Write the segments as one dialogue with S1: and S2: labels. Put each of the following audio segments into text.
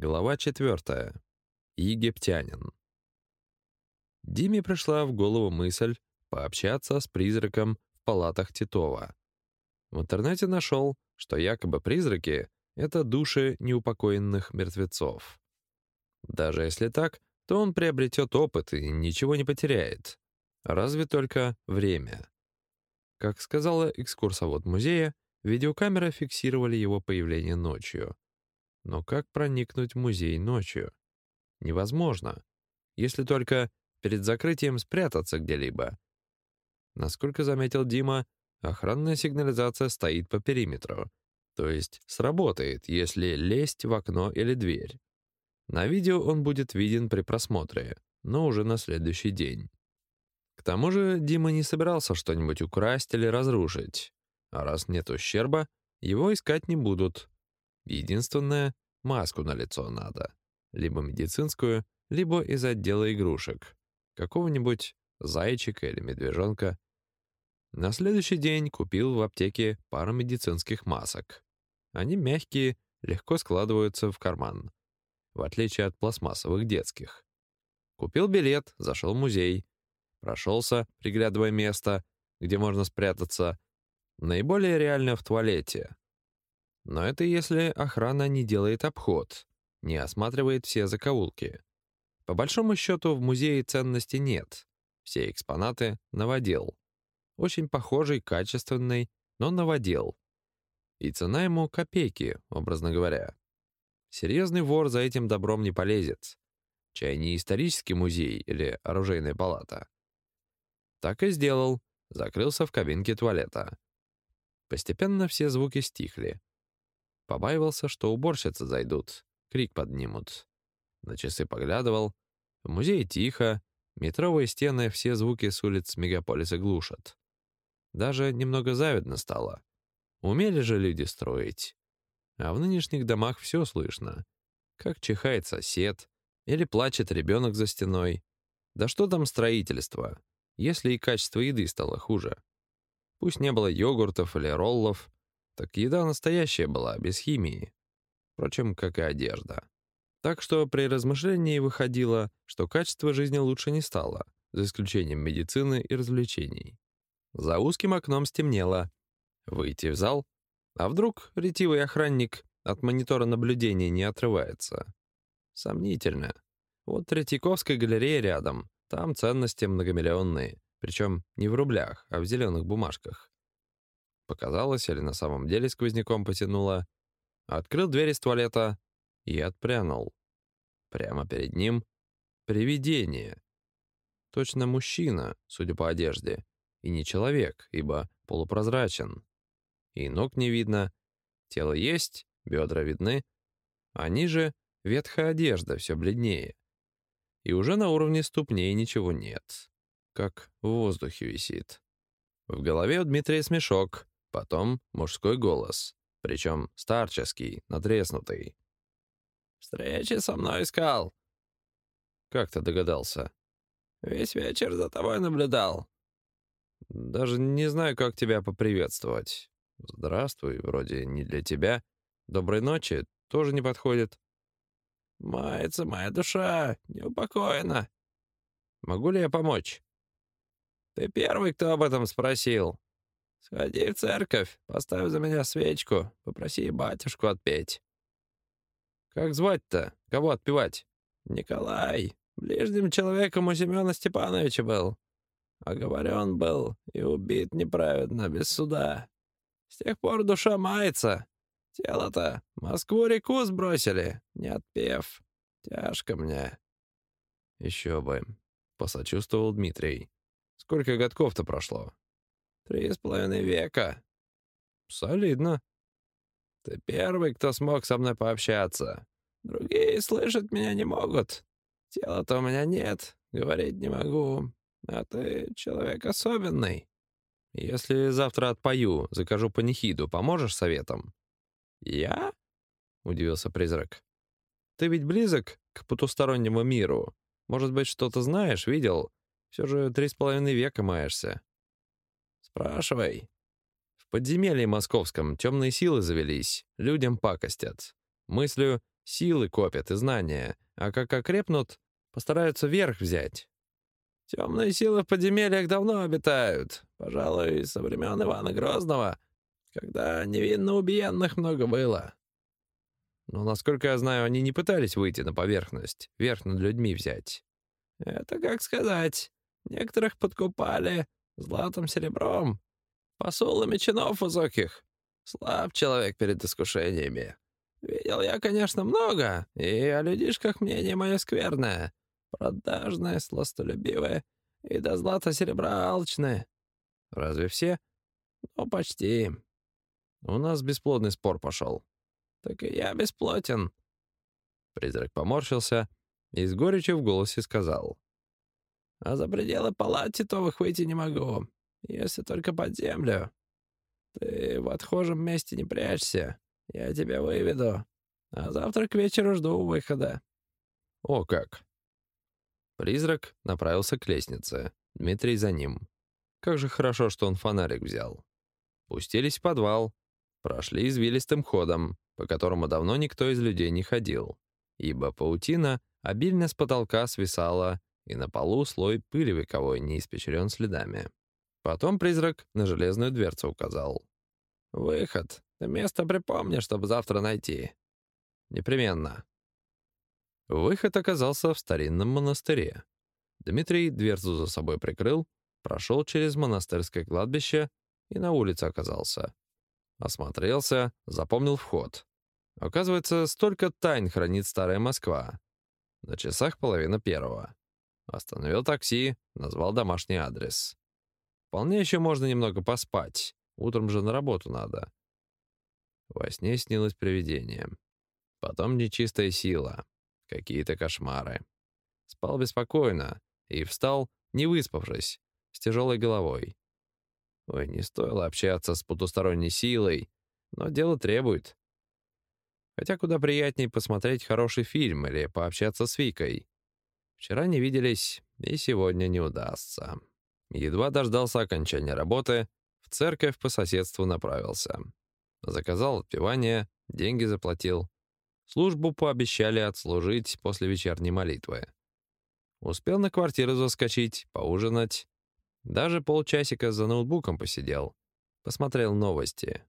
S1: Глава четвертая. Египтянин. Диме пришла в голову мысль пообщаться с призраком в палатах Титова. В интернете нашел, что якобы призраки — это души неупокоенных мертвецов. Даже если так, то он приобретет опыт и ничего не потеряет. Разве только время. Как сказала экскурсовод музея, видеокамеры фиксировали его появление ночью — но как проникнуть в музей ночью? Невозможно, если только перед закрытием спрятаться где-либо. Насколько заметил Дима, охранная сигнализация стоит по периметру, то есть сработает, если лезть в окно или дверь. На видео он будет виден при просмотре, но уже на следующий день. К тому же Дима не собирался что-нибудь украсть или разрушить, а раз нет ущерба, его искать не будут, Единственное, маску на лицо надо. Либо медицинскую, либо из отдела игрушек. Какого-нибудь зайчика или медвежонка. На следующий день купил в аптеке пару медицинских масок. Они мягкие, легко складываются в карман, в отличие от пластмассовых детских. Купил билет, зашел в музей. Прошелся, приглядывая место, где можно спрятаться. Наиболее реально в туалете, но это если охрана не делает обход, не осматривает все закоулки. По большому счету в музее ценности нет. Все экспонаты — новодел. Очень похожий, качественный, но новодел. И цена ему копейки, образно говоря. Серьезный вор за этим добром не полезет. Чай не исторический музей или оружейная палата. Так и сделал. Закрылся в кабинке туалета. Постепенно все звуки стихли. Побаивался, что уборщицы зайдут, крик поднимут. На часы поглядывал. В музее тихо, метровые стены все звуки с улиц мегаполиса глушат. Даже немного завидно стало. Умели же люди строить. А в нынешних домах все слышно. Как чихает сосед, или плачет ребенок за стеной. Да что там строительство, если и качество еды стало хуже. Пусть не было йогуртов или роллов, так еда настоящая была, без химии. Впрочем, как и одежда. Так что при размышлении выходило, что качество жизни лучше не стало, за исключением медицины и развлечений. За узким окном стемнело. Выйти в зал? А вдруг ретивый охранник от монитора наблюдения не отрывается? Сомнительно. Вот Третьяковская галерея рядом. Там ценности многомиллионные. Причем не в рублях, а в зеленых бумажках. Показалось, или на самом деле сквозняком потянуло. Открыл дверь из туалета и отпрянул. Прямо перед ним привидение. Точно мужчина, судя по одежде, и не человек, ибо полупрозрачен. И ног не видно, тело есть, бедра видны, а ниже ветхая одежда, все бледнее. И уже на уровне ступней ничего нет, как в воздухе висит. В голове у Дмитрия смешок, Потом мужской голос, причем старческий, надреснутый. «Встречи со мной искал». «Как ты догадался?» «Весь вечер за тобой наблюдал». «Даже не знаю, как тебя поприветствовать. Здравствуй, вроде не для тебя. Доброй ночи тоже не подходит». «Мается моя душа, неупокоена». «Могу ли я помочь?» «Ты первый, кто об этом спросил. Сходи в церковь, поставь за меня свечку, попроси батюшку отпеть». «Как звать-то? Кого отпевать?» «Николай. Ближним человеком у Семена Степановича был. Оговорен был и убит неправедно, без суда. С тех пор душа мается. Тело-то Москву-реку сбросили, не отпев. Тяжко мне». «Еще бы», — посочувствовал Дмитрий. «Сколько годков-то прошло?» Три с половиной века. Солидно. Ты первый, кто смог со мной пообщаться. Другие слышать меня не могут. Тела-то у меня нет, говорить не могу. А ты человек особенный. Если завтра отпою, закажу панихиду, поможешь советом? Я? Удивился призрак. Ты ведь близок к потустороннему миру. Может быть, что-то знаешь, видел? Все же три с половиной века маешься. «Спрашивай». В подземелье московском темные силы завелись, людям пакостят. Мыслю, силы копят и знания, а как окрепнут, постараются верх взять. Темные силы в подземельях давно обитают, пожалуй, со времен Ивана Грозного, когда невинно убиенных много было. Но, насколько я знаю, они не пытались выйти на поверхность, верх над людьми взять. Это как сказать. Некоторых подкупали златом серебром, посулами чинов высоких. Слаб человек перед искушениями. Видел я, конечно, много, и о людишках мнение мое скверное. Продажное, сластолюбивое и до злата серебра алчное. Разве все? Ну, почти. У нас бесплодный спор пошел. Так и я бесплотен. Призрак поморщился и с горечью в голосе сказал. А за пределы палат титовых выйти не могу, если только под землю. Ты в отхожем месте не прячься, я тебя выведу, а завтра к вечеру жду выхода». «О как!» Призрак направился к лестнице, Дмитрий за ним. Как же хорошо, что он фонарик взял. Пустились в подвал, прошли извилистым ходом, по которому давно никто из людей не ходил, ибо паутина обильно с потолка свисала, и на полу слой пыли вековой не испечрен следами. Потом призрак на железную дверцу указал. «Выход. Ты место припомни, чтобы завтра найти». «Непременно». Выход оказался в старинном монастыре. Дмитрий дверцу за собой прикрыл, прошел через монастырское кладбище и на улице оказался. Осмотрелся, запомнил вход. Оказывается, столько тайн хранит старая Москва. На часах половина первого. Остановил такси, назвал домашний адрес. Вполне еще можно немного поспать. Утром же на работу надо. Во сне снилось привидение. Потом нечистая сила. Какие-то кошмары. Спал беспокойно и встал, не выспавшись, с тяжелой головой. Ой, не стоило общаться с потусторонней силой, но дело требует. Хотя куда приятнее посмотреть хороший фильм или пообщаться с Викой. Вчера не виделись, и сегодня не удастся. Едва дождался окончания работы, в церковь по соседству направился. Заказал отпевание, деньги заплатил. Службу пообещали отслужить после вечерней молитвы. Успел на квартиру заскочить, поужинать. Даже полчасика за ноутбуком посидел. Посмотрел новости.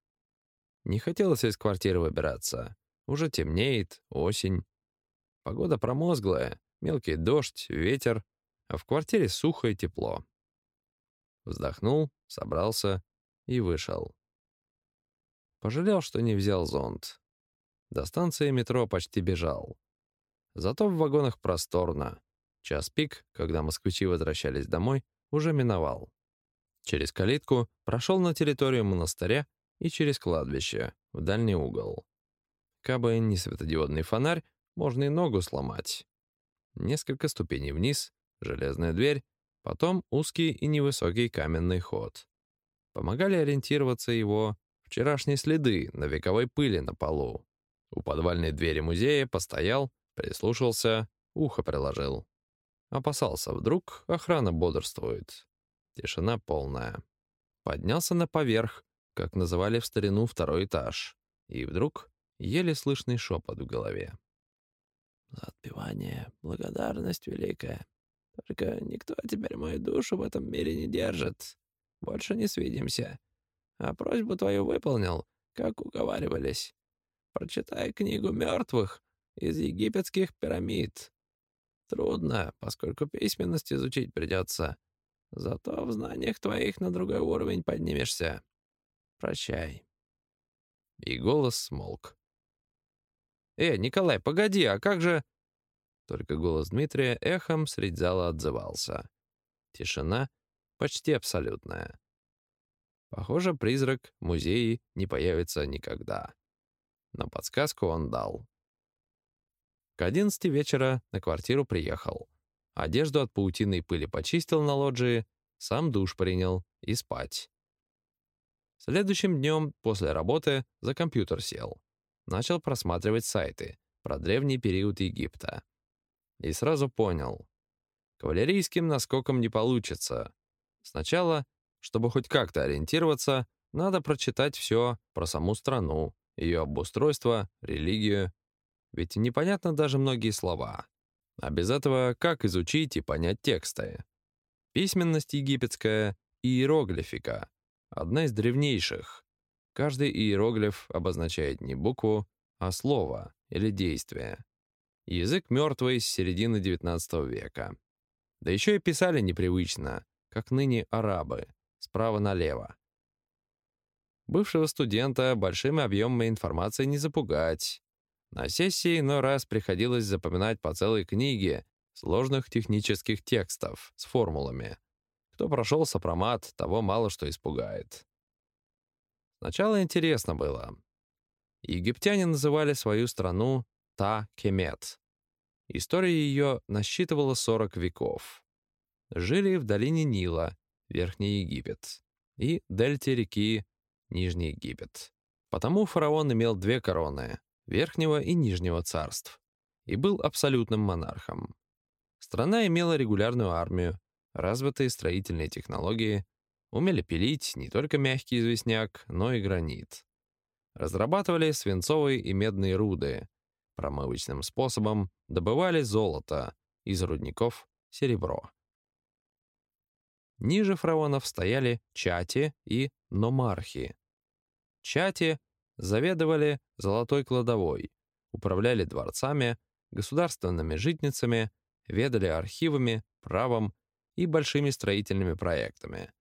S1: Не хотелось из квартиры выбираться. Уже темнеет, осень. Погода промозглая, мелкий дождь, ветер, а в квартире сухо и тепло. Вздохнул, собрался и вышел. Пожалел, что не взял зонт. До станции метро почти бежал. Зато в вагонах просторно. Час пик, когда москвичи возвращались домой, уже миновал. Через калитку прошел на территорию монастыря и через кладбище, в дальний угол. Кабы не светодиодный фонарь, можно и ногу сломать. Несколько ступеней вниз, железная дверь, Потом узкий и невысокий каменный ход. Помогали ориентироваться его вчерашние следы на вековой пыли на полу. У подвальной двери музея постоял, прислушался, ухо приложил. Опасался, вдруг охрана бодрствует. Тишина полная. Поднялся на поверх, как называли в старину второй этаж, и вдруг еле слышный шепот в голове. «За отпевание благодарность великая. Только никто теперь мою душу в этом мире не держит. Больше не свидимся. А просьбу твою выполнил, как уговаривались. Прочитай книгу мертвых из египетских пирамид. Трудно, поскольку письменность изучить придется. Зато в знаниях твоих на другой уровень поднимешься. Прощай. И голос смолк. «Э, Николай, погоди, а как же...» Только голос Дмитрия эхом средь зала отзывался. Тишина почти абсолютная. Похоже, призрак в музее не появится никогда. Но подсказку он дал. К одиннадцати вечера на квартиру приехал. Одежду от паутины и пыли почистил на лоджии, сам душ принял и спать. Следующим днем после работы за компьютер сел. Начал просматривать сайты про древний период Египта и сразу понял. Кавалерийским наскоком не получится. Сначала, чтобы хоть как-то ориентироваться, надо прочитать все про саму страну, ее обустройство, религию. ведь непонятно даже многие слова. А без этого как изучить и понять тексты? Письменность египетская — иероглифика, одна из древнейших. Каждый иероглиф обозначает не букву, а слово или действие. Язык мертвый с середины XIX века. Да еще и писали непривычно, как ныне арабы, справа налево. Бывшего студента большими объемами информации не запугать. На сессии иной раз приходилось запоминать по целой книге сложных технических текстов с формулами. Кто прошел сопромат, того мало что испугает. Сначала интересно было. Египтяне называли свою страну Та-Кемет. История ее насчитывала 40 веков. Жили в долине Нила, Верхний Египет, и дельте реки Нижний Египет. Потому фараон имел две короны — Верхнего и Нижнего царств, и был абсолютным монархом. Страна имела регулярную армию, развитые строительные технологии, умели пилить не только мягкий известняк, но и гранит. Разрабатывали свинцовые и медные руды, промывочным способом добывали золото, из рудников — серебро. Ниже фараонов стояли чати и номархи. Чати заведовали золотой кладовой, управляли дворцами, государственными житницами, ведали архивами, правом и большими строительными проектами.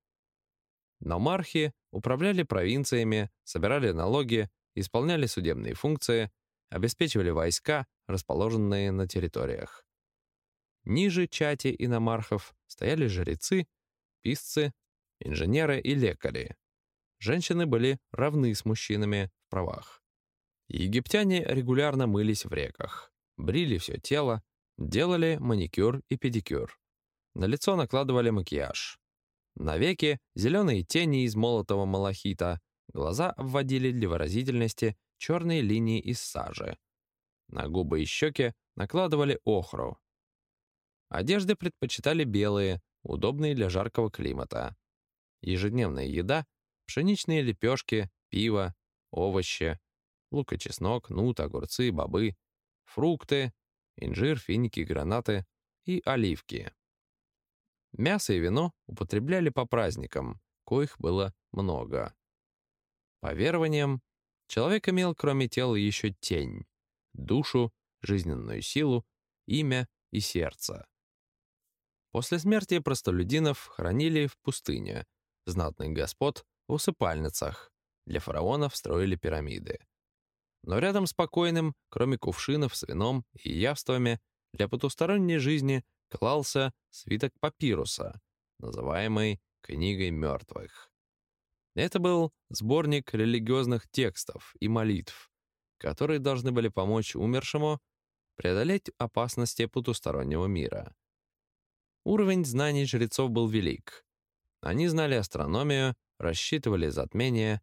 S1: Номархи управляли провинциями, собирали налоги, исполняли судебные функции, обеспечивали войска, расположенные на территориях. Ниже чати и намархов стояли жрецы, писцы, инженеры и лекари. Женщины были равны с мужчинами в правах. Египтяне регулярно мылись в реках, брили все тело, делали маникюр и педикюр. На лицо накладывали макияж. На веки зеленые тени из молотого малахита, глаза обводили для выразительности черные линии из сажи. На губы и щеки накладывали охру. Одежды предпочитали белые, удобные для жаркого климата. Ежедневная еда — пшеничные лепешки, пиво, овощи, лук и чеснок, нут, огурцы, бобы, фрукты, инжир, финики, гранаты и оливки. Мясо и вино употребляли по праздникам, коих было много. По верованиям, человек имел кроме тела еще тень, душу, жизненную силу, имя и сердце. После смерти простолюдинов хранили в пустыне, знатных господ в усыпальницах, для фараонов строили пирамиды. Но рядом с покойным, кроме кувшинов с вином и явствами, для потусторонней жизни клался свиток папируса, называемый «Книгой мертвых». Это был сборник религиозных текстов и молитв, которые должны были помочь умершему преодолеть опасности потустороннего мира. Уровень знаний жрецов был велик. Они знали астрономию, рассчитывали затмения,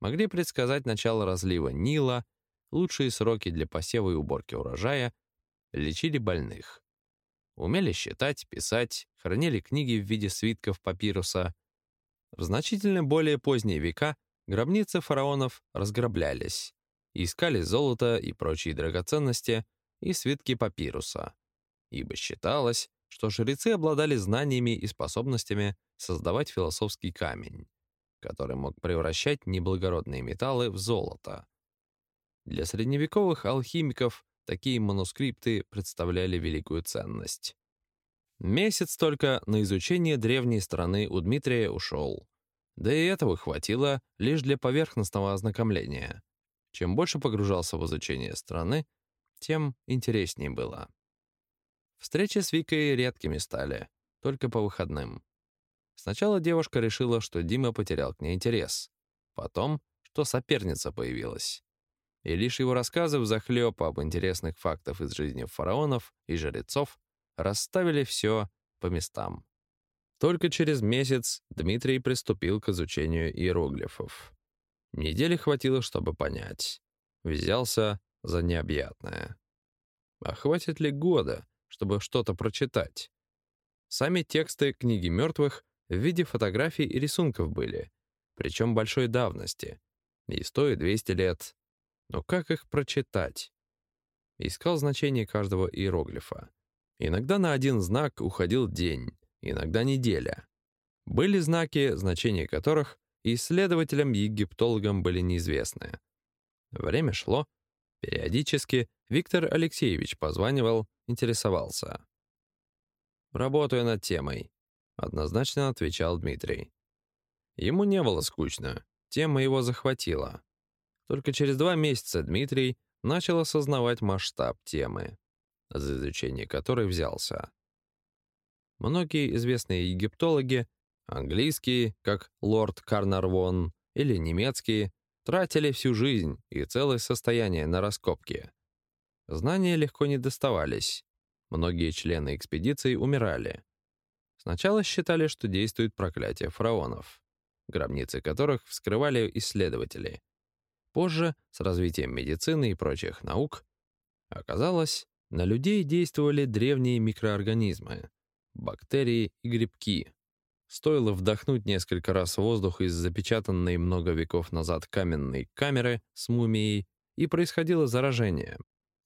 S1: могли предсказать начало разлива Нила, лучшие сроки для посева и уборки урожая, лечили больных. Умели считать, писать, хранили книги в виде свитков папируса. В значительно более поздние века гробницы фараонов разграблялись, искали золото и прочие драгоценности и свитки папируса, ибо считалось, что жрецы обладали знаниями и способностями создавать философский камень, который мог превращать неблагородные металлы в золото. Для средневековых алхимиков такие манускрипты представляли великую ценность. Месяц только на изучение древней страны у Дмитрия ушел. Да и этого хватило лишь для поверхностного ознакомления. Чем больше погружался в изучение страны, тем интереснее было. Встречи с Викой редкими стали, только по выходным. Сначала девушка решила, что Дима потерял к ней интерес. Потом, что соперница появилась и лишь его рассказы взахлёб об интересных фактах из жизни фараонов и жрецов расставили все по местам. Только через месяц Дмитрий приступил к изучению иероглифов. Недели хватило, чтобы понять. Взялся за необъятное. А хватит ли года, чтобы что-то прочитать? Сами тексты книги мертвых в виде фотографий и рисунков были, причем большой давности, и сто и двести лет, но как их прочитать? Искал значение каждого иероглифа. Иногда на один знак уходил день, иногда неделя. Были знаки, значения которых исследователям-египтологам были неизвестны. Время шло. Периодически Виктор Алексеевич позванивал, интересовался. «Работаю над темой», — однозначно отвечал Дмитрий. Ему не было скучно, тема его захватила. Только через два месяца Дмитрий начал осознавать масштаб темы, за изучение которой взялся. Многие известные египтологи, английские, как лорд Карнарвон, или немецкие, тратили всю жизнь и целое состояние на раскопки. Знания легко не доставались. Многие члены экспедиции умирали. Сначала считали, что действует проклятие фараонов, гробницы которых вскрывали исследователи. Позже, с развитием медицины и прочих наук, оказалось, на людей действовали древние микроорганизмы, бактерии и грибки. Стоило вдохнуть несколько раз воздух из запечатанной много веков назад каменной камеры с мумией, и происходило заражение.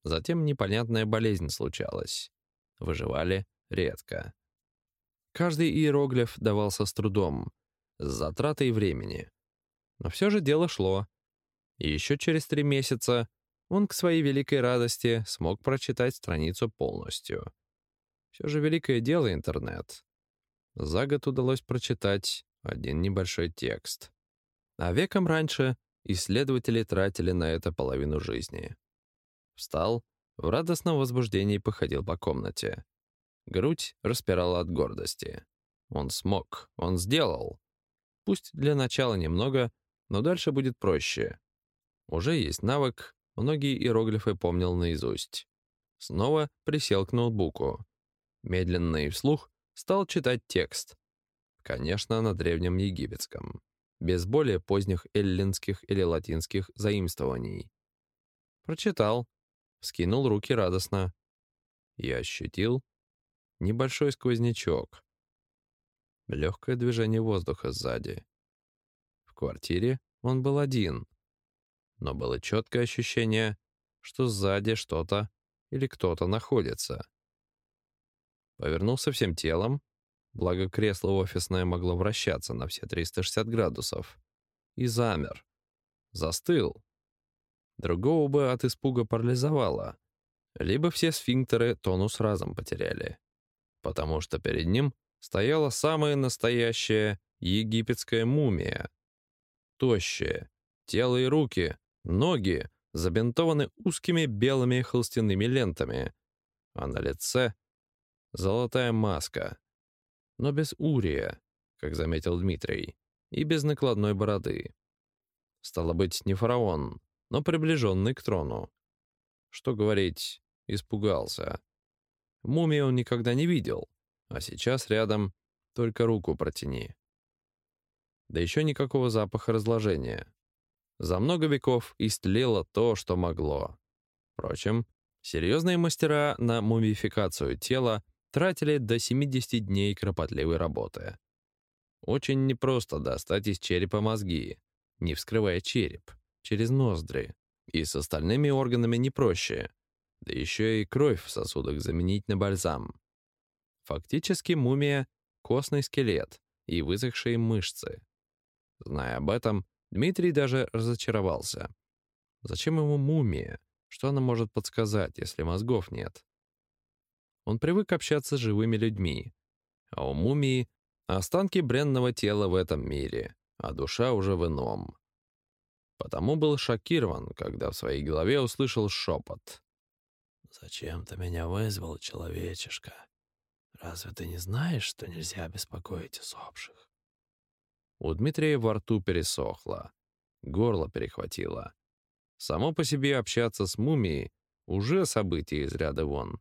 S1: Затем непонятная болезнь случалась. Выживали редко. Каждый иероглиф давался с трудом, с затратой времени. Но все же дело шло. И еще через три месяца он к своей великой радости смог прочитать страницу полностью. Все же великое дело интернет. За год удалось прочитать один небольшой текст. А веком раньше исследователи тратили на это половину жизни. Встал, в радостном возбуждении походил по комнате. Грудь распирала от гордости. Он смог, он сделал. Пусть для начала немного, но дальше будет проще. Уже есть навык, многие иероглифы помнил наизусть. Снова присел к ноутбуку. Медленно и вслух стал читать текст. Конечно, на древнем египетском, без более поздних эллинских или латинских заимствований. Прочитал, скинул руки радостно. Я ощутил небольшой сквознячок. Легкое движение воздуха сзади. В квартире он был один, но было четкое ощущение, что сзади что-то или кто-то находится. Повернулся всем телом, благо кресло офисное могло вращаться на все 360 градусов, и замер. Застыл. Другого бы от испуга парализовало, либо все сфинктеры тонус разом потеряли, потому что перед ним стояла самая настоящая египетская мумия. Тощая, тело и руки Ноги забинтованы узкими белыми холстяными лентами, а на лице золотая маска, но без урия, как заметил Дмитрий, и без накладной бороды. Стало быть, не фараон, но приближенный к трону. Что говорить, испугался. Мумии он никогда не видел, а сейчас рядом только руку протяни. Да еще никакого запаха разложения. За много веков истлело то, что могло. Впрочем, серьезные мастера на мумификацию тела тратили до 70 дней кропотливой работы. Очень непросто достать из черепа мозги, не вскрывая череп, через ноздри. И с остальными органами не проще. Да еще и кровь в сосудах заменить на бальзам. Фактически мумия — костный скелет и высохшие мышцы. Зная об этом, Дмитрий даже разочаровался. Зачем ему мумия? Что она может подсказать, если мозгов нет? Он привык общаться с живыми людьми. А у мумии останки бренного тела в этом мире, а душа уже в ином. Потому был шокирован, когда в своей голове услышал шепот.
S2: «Зачем ты меня вызвал, человечишка? Разве ты не знаешь, что нельзя беспокоить усопших?»
S1: У Дмитрия во рту пересохло, горло перехватило. Само по себе общаться с мумией уже событие из ряда вон.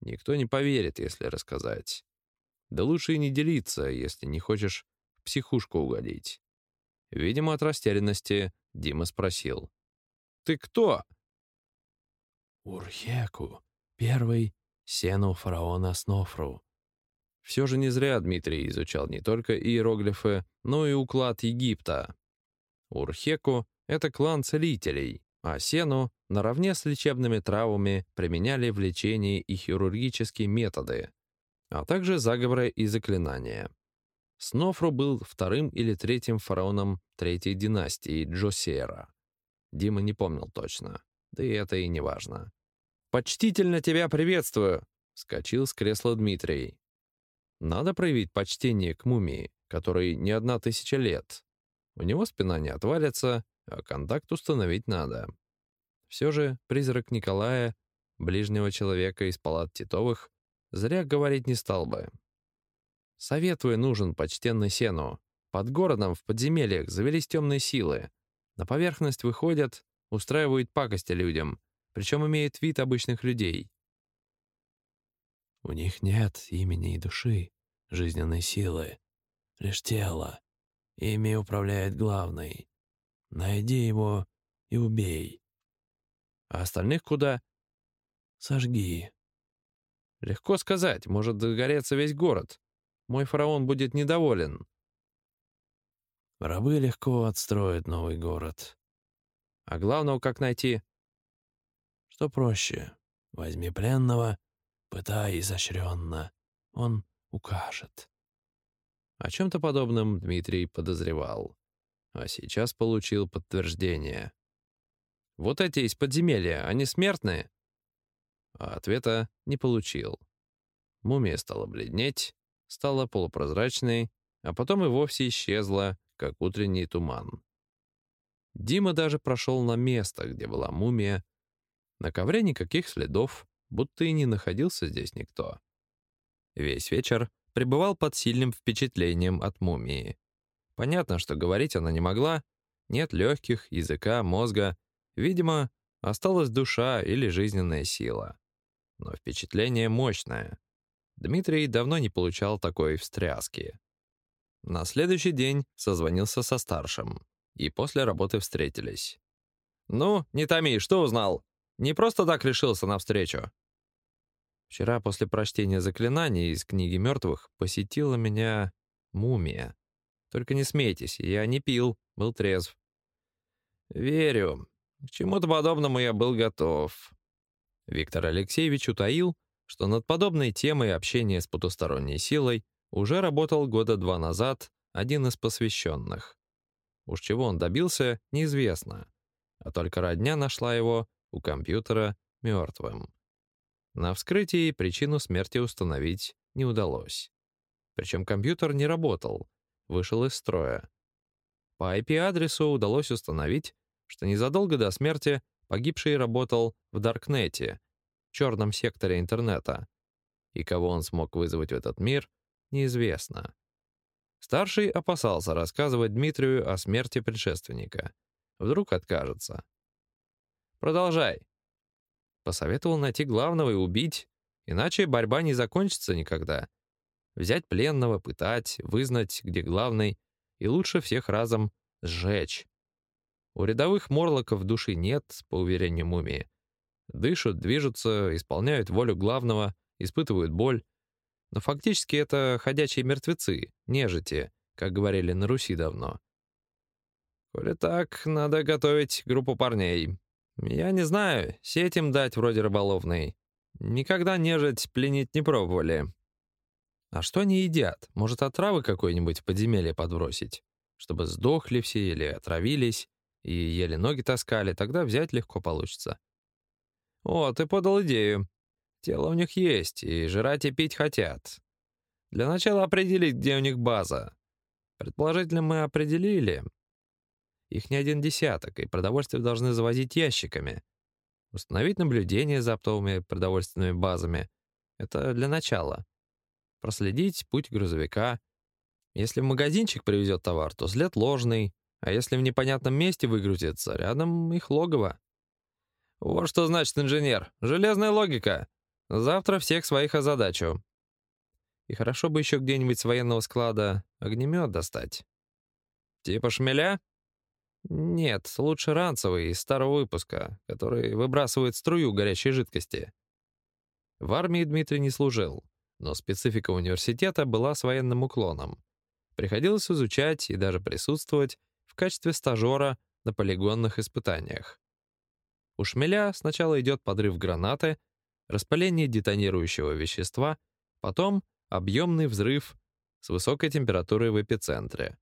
S1: Никто не поверит, если рассказать. Да лучше и не делиться, если не хочешь в психушку угодить. Видимо, от растерянности Дима спросил. «Ты кто?»
S2: «Урхеку, первый сену фараона Снофру»,
S1: все же не зря Дмитрий изучал не только иероглифы, но и уклад Египта. Урхеку — это клан целителей, а сену наравне с лечебными травами применяли в лечении и хирургические методы, а также заговоры и заклинания. Снофру был вторым или третьим фараоном третьей династии Джосера. Дима не помнил точно, да и это и не важно. «Почтительно тебя приветствую!» — скочил с кресла Дмитрий. Надо проявить почтение к мумии, которой не одна тысяча лет. У него спина не отвалится, а контакт установить надо. Все же призрак Николая, ближнего человека из палат Титовых, зря говорить не стал бы. Советую нужен почтенный сену. Под городом в подземельях завелись темные силы. На поверхность выходят, устраивают пакости людям, причем имеют вид обычных людей.
S2: У них нет имени и души, жизненной силы, лишь тело. Ими управляет главный. Найди его и убей.
S1: А остальных куда?
S2: Сожги.
S1: Легко сказать, может загореться весь город. Мой фараон будет недоволен.
S2: Рабы легко отстроят новый город.
S1: А главного как найти?
S2: Что проще? Возьми пленного, пытай изощренно. Он укажет.
S1: О чем-то подобном Дмитрий подозревал. А сейчас получил подтверждение. «Вот эти из подземелья, они смертные?» А ответа не получил. Мумия стала бледнеть, стала полупрозрачной, а потом и вовсе исчезла, как утренний туман. Дима даже прошел на место, где была мумия. На ковре никаких следов, будто и не находился здесь никто. Весь вечер пребывал под сильным впечатлением от мумии. Понятно, что говорить она не могла, нет легких, языка, мозга. Видимо, осталась душа или жизненная сила. Но впечатление мощное. Дмитрий давно не получал такой встряски. На следующий день созвонился со старшим, и после работы встретились. «Ну, не томи, что узнал? Не просто так решился навстречу?» Вчера после прочтения заклинаний из книги мертвых посетила меня мумия. Только не смейтесь, я не пил, был трезв. Верю. К чему-то подобному я был готов. Виктор Алексеевич утаил, что над подобной темой общения с потусторонней силой уже работал года два назад один из посвященных. Уж чего он добился, неизвестно, а только родня нашла его у компьютера мертвым. На вскрытии причину смерти установить не удалось. Причем компьютер не работал, вышел из строя. По IP-адресу удалось установить, что незадолго до смерти погибший работал в Даркнете, черном секторе интернета. И кого он смог вызвать в этот мир, неизвестно. Старший опасался рассказывать Дмитрию о смерти предшественника. Вдруг откажется. «Продолжай», Посоветовал найти главного и убить, иначе борьба не закончится никогда. Взять пленного, пытать, вызнать, где главный, и лучше всех разом сжечь. У рядовых морлоков души нет, по уверению мумии. Дышат, движутся, исполняют волю главного, испытывают боль. Но фактически это ходячие мертвецы, нежити, как говорили на Руси давно. Коли так, надо готовить группу парней. Я не знаю, сеть им дать вроде рыболовной. Никогда нежить пленить не пробовали. А что они едят? Может, отравы какой-нибудь в подземелье подбросить? Чтобы сдохли все или отравились, и еле ноги таскали, тогда взять легко получится. О, ты подал идею. Тело у них есть, и жрать и пить хотят. Для начала определить, где у них база. Предположительно, мы определили. Их не один десяток, и продовольствие должны завозить ящиками. Установить наблюдение за оптовыми продовольственными базами — это для начала. Проследить путь грузовика. Если в магазинчик привезет товар, то след ложный, а если в непонятном месте выгрузится, рядом их логово. Вот что значит инженер. Железная логика. Завтра всех своих озадачу. И хорошо бы еще где-нибудь с военного склада огнемет достать. Типа шмеля? Нет, лучше ранцевый из старого выпуска, который выбрасывает струю горячей жидкости. В армии Дмитрий не служил, но специфика университета была с военным уклоном. Приходилось изучать и даже присутствовать в качестве стажера на полигонных испытаниях. У шмеля сначала идет подрыв гранаты, распыление детонирующего вещества, потом объемный взрыв с высокой температурой в эпицентре.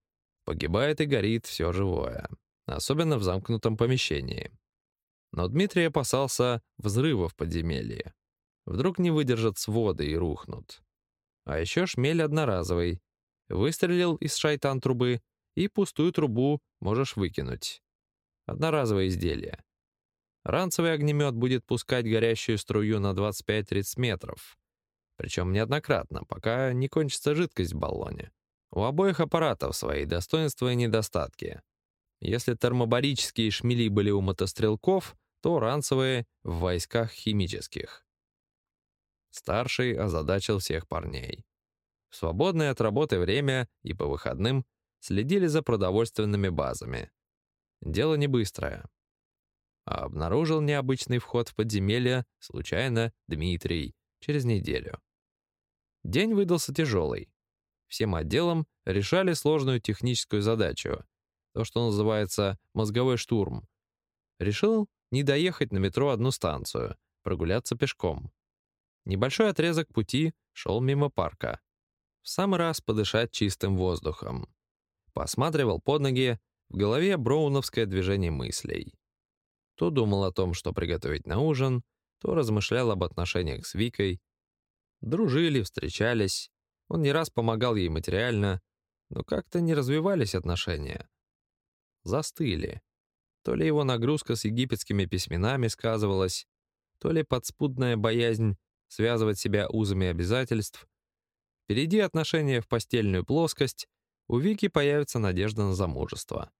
S1: Погибает и горит все живое, особенно в замкнутом помещении. Но Дмитрий опасался взрыва в подземелье. Вдруг не выдержат своды и рухнут. А еще шмель одноразовый. Выстрелил из шайтан-трубы, и пустую трубу можешь выкинуть. Одноразовое изделие. Ранцевый огнемет будет пускать горящую струю на 25-30 метров. Причем неоднократно, пока не кончится жидкость в баллоне. У обоих аппаратов свои достоинства и недостатки. Если термобарические шмели были у мотострелков, то ранцевые — в войсках химических. Старший озадачил всех парней. В свободное от работы время и по выходным следили за продовольственными базами. Дело не быстрое. А обнаружил необычный вход в подземелье случайно Дмитрий через неделю. День выдался тяжелый. Всем отделам решали сложную техническую задачу, то, что называется мозговой штурм. Решил не доехать на метро одну станцию, прогуляться пешком. Небольшой отрезок пути шел мимо парка. В самый раз подышать чистым воздухом. Посматривал под ноги, в голове броуновское движение мыслей. То думал о том, что приготовить на ужин, то размышлял об отношениях с Викой. Дружили, встречались. Он не раз помогал ей материально, но как-то не развивались отношения. Застыли. То ли его нагрузка с египетскими письменами сказывалась, то ли подспудная боязнь связывать себя узами обязательств. Впереди отношения в постельную плоскость, у Вики появится надежда на замужество.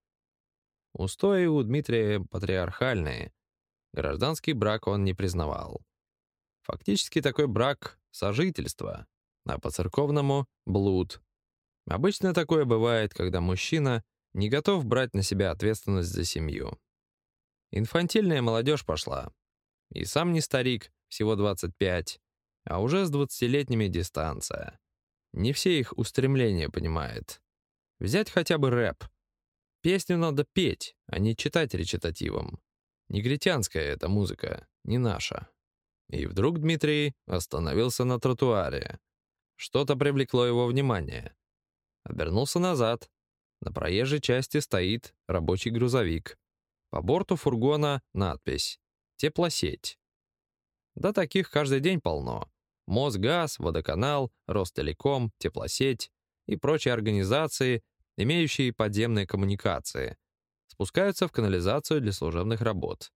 S1: Устои у Дмитрия патриархальные. Гражданский брак он не признавал. Фактически такой брак — сожительство, а по-церковному — блуд. Обычно такое бывает, когда мужчина не готов брать на себя ответственность за семью. Инфантильная молодежь пошла. И сам не старик, всего 25, а уже с 20-летними дистанция. Не все их устремления понимает. Взять хотя бы рэп. Песню надо петь, а не читать речитативом. Негритянская эта музыка, не наша. И вдруг Дмитрий остановился на тротуаре. Что-то привлекло его внимание. Обернулся назад. На проезжей части стоит рабочий грузовик. По борту фургона надпись «Теплосеть». Да таких каждый день полно. Мосгаз, Водоканал, Ростелеком, Теплосеть и прочие организации, имеющие подземные коммуникации, спускаются в канализацию для служебных работ.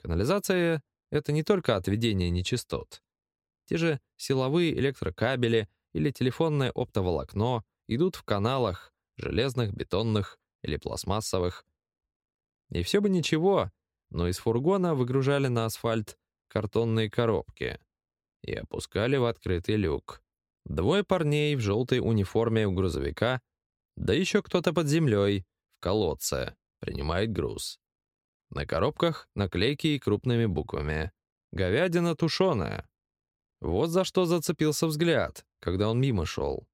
S1: Канализация — это не только отведение нечистот. Те же силовые электрокабели или телефонное оптоволокно идут в каналах, железных, бетонных или пластмассовых. И все бы ничего, но из фургона выгружали на асфальт картонные коробки и опускали в открытый люк. Двое парней в желтой униформе у грузовика, да еще кто-то под землей, в колодце, принимает груз. На коробках наклейки и крупными буквами. «Говядина тушеная». Вот за что зацепился взгляд, когда он мимо шел.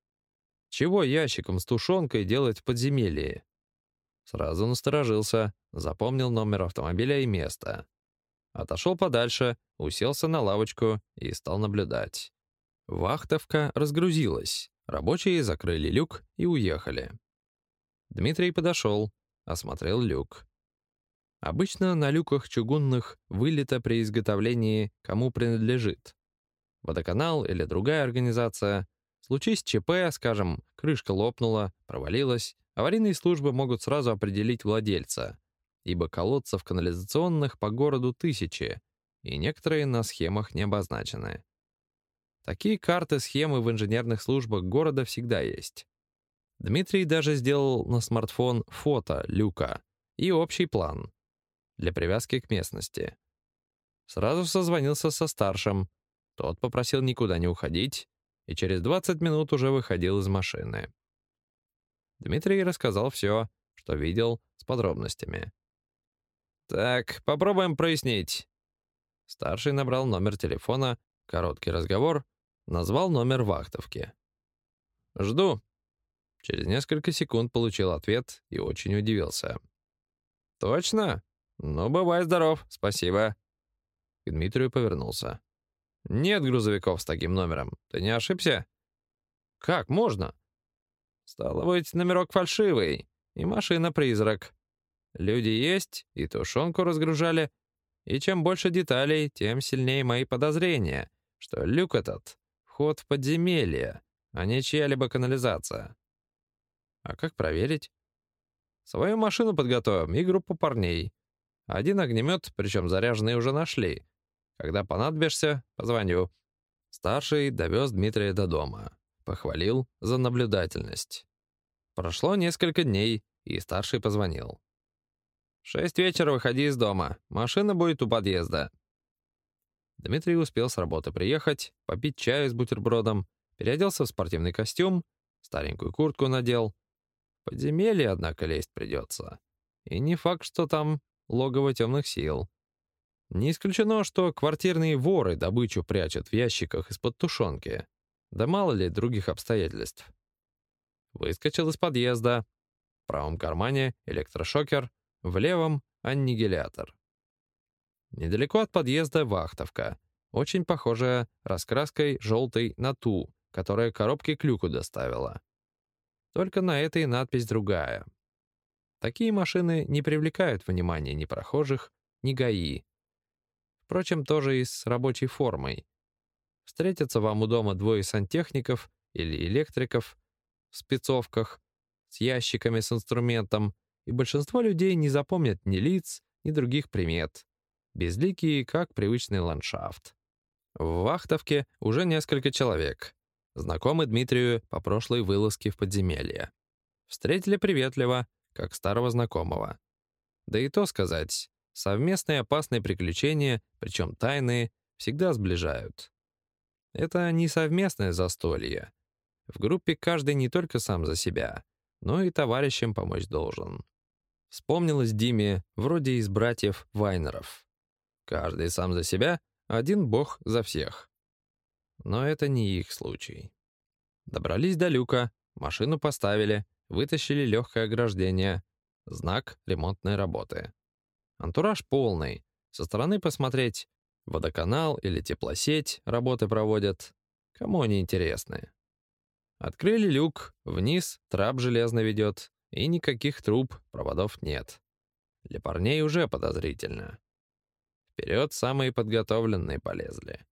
S1: Чего ящиком с тушенкой делать в подземелье? Сразу насторожился, запомнил номер автомобиля и место. Отошел подальше, уселся на лавочку и стал наблюдать. Вахтовка разгрузилась, рабочие закрыли люк и уехали. Дмитрий подошел, осмотрел люк. Обычно на люках чугунных вылито при изготовлении кому принадлежит. Водоканал или другая организация. Случись ЧП, скажем, крышка лопнула, провалилась, аварийные службы могут сразу определить владельца, ибо колодцев канализационных по городу тысячи, и некоторые на схемах не обозначены. Такие карты схемы в инженерных службах города всегда есть. Дмитрий даже сделал на смартфон фото люка и общий план для привязки к местности. Сразу созвонился со старшим. Тот попросил никуда не уходить и через 20 минут уже выходил из машины. Дмитрий рассказал все, что видел, с подробностями. «Так, попробуем прояснить». Старший набрал номер телефона, короткий разговор, назвал номер вахтовки. «Жду». Через несколько секунд получил ответ и очень удивился. «Точно? «Ну, бывай здоров, спасибо». К Дмитрию повернулся. «Нет грузовиков с таким номером. Ты не ошибся?» «Как можно?» «Стало быть, номерок фальшивый, и машина-призрак. Люди есть, и тушенку разгружали. И чем больше деталей, тем сильнее мои подозрения, что люк этот — вход в подземелье, а не чья-либо канализация. А как проверить? Свою машину подготовим и группу парней. Один огнемет, причем заряженный, уже нашли. Когда понадобишься, позвоню. Старший довез Дмитрия до дома. Похвалил за наблюдательность. Прошло несколько дней, и старший позвонил. «В шесть вечера выходи из дома. Машина будет у подъезда». Дмитрий успел с работы приехать, попить чаю с бутербродом, переоделся в спортивный костюм, старенькую куртку надел. В подземелье, однако, лезть придется. И не факт, что там логово темных сил. Не исключено, что квартирные воры добычу прячут в ящиках из-под тушенки. Да мало ли других обстоятельств. Выскочил из подъезда. В правом кармане электрошокер, в левом — аннигилятор. Недалеко от подъезда вахтовка, очень похожая раскраской желтой на ту, которая коробки к люку доставила. Только на этой надпись другая. Такие машины не привлекают внимания ни прохожих, ни ГАИ. Впрочем, тоже и с рабочей формой. Встретятся вам у дома двое сантехников или электриков в спецовках с ящиками с инструментом, и большинство людей не запомнят ни лиц, ни других примет. Безликие, как привычный ландшафт. В Вахтовке уже несколько человек. Знакомы Дмитрию по прошлой вылазке в подземелье. Встретили приветливо, как старого знакомого. Да и то сказать, совместные опасные приключения, причем тайные, всегда сближают. Это не совместное застолье. В группе каждый не только сам за себя, но и товарищам помочь должен. Вспомнилось Диме, вроде из братьев Вайнеров. Каждый сам за себя, один бог за всех. Но это не их случай. Добрались до люка, машину поставили, вытащили легкое ограждение, знак ремонтной работы. Антураж полный. Со стороны посмотреть, водоканал или теплосеть работы проводят. Кому они интересны? Открыли люк, вниз трап железно ведет, и никаких труб, проводов нет. Для парней уже подозрительно. Вперед самые подготовленные полезли.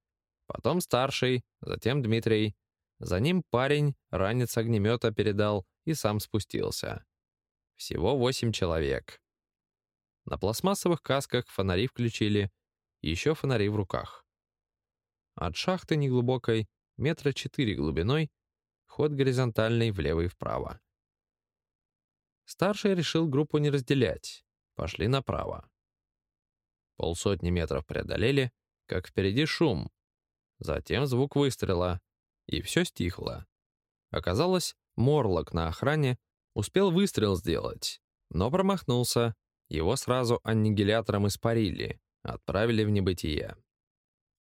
S1: Потом старший, затем Дмитрий. За ним парень ранец огнемета передал и сам спустился. Всего восемь человек. На пластмассовых касках фонари включили, еще фонари в руках. От шахты неглубокой, метра четыре глубиной, ход горизонтальный влево и вправо. Старший решил группу не разделять. Пошли направо. Полсотни метров преодолели, как впереди шум. Затем звук выстрела, и все стихло. Оказалось, Морлок на охране успел выстрел сделать, но промахнулся. Его сразу аннигилятором испарили, отправили в небытие.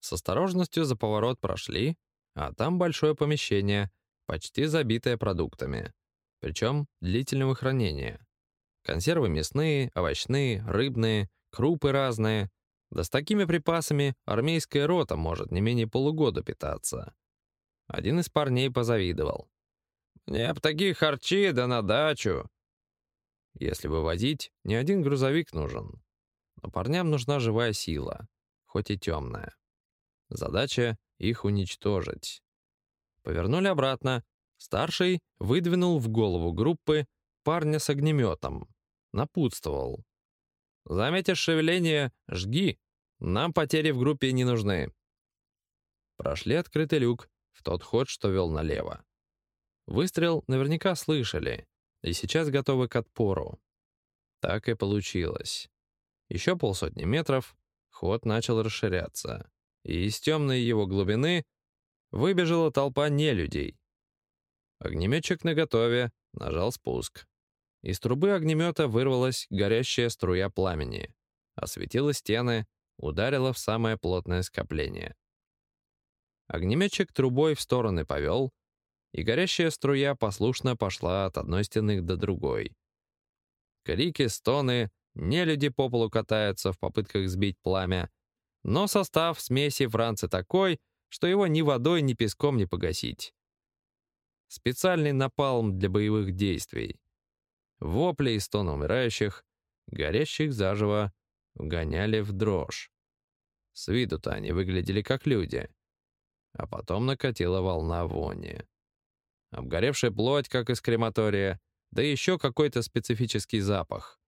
S1: С осторожностью за поворот прошли, а там большое помещение, почти забитое продуктами причем длительного хранения. Консервы мясные, овощные, рыбные, крупы разные. Да с такими припасами армейская рота может не менее полугода питаться. Один из парней позавидовал. «Мне б такие харчи, да на дачу!» Если вывозить, не один грузовик нужен. Но парням нужна живая сила, хоть и темная. Задача — их уничтожить. Повернули обратно, Старший выдвинул в голову группы парня с огнеметом. Напутствовал. «Заметишь шевеление, жги. Нам потери в группе не нужны». Прошли открытый люк в тот ход, что вел налево. Выстрел наверняка слышали, и сейчас готовы к отпору. Так и получилось. Еще полсотни метров, ход начал расширяться, и из темной его глубины выбежала толпа нелюдей. Огнеметчик наготове, нажал спуск. Из трубы огнемета вырвалась горящая струя пламени, осветила стены, ударила в самое плотное скопление. Огнеметчик трубой в стороны повел, и горящая струя послушно пошла от одной стены до другой. Крики, стоны, Не люди по полу катаются в попытках сбить пламя. Но состав смеси Франции такой, что его ни водой, ни песком не погасить. Специальный напалм для боевых действий. Вопли и стоны умирающих, горящих заживо, гоняли в дрожь. С виду-то они выглядели как люди. А потом накатила волна вони. Обгоревшая плоть, как из крематория, да еще какой-то специфический запах.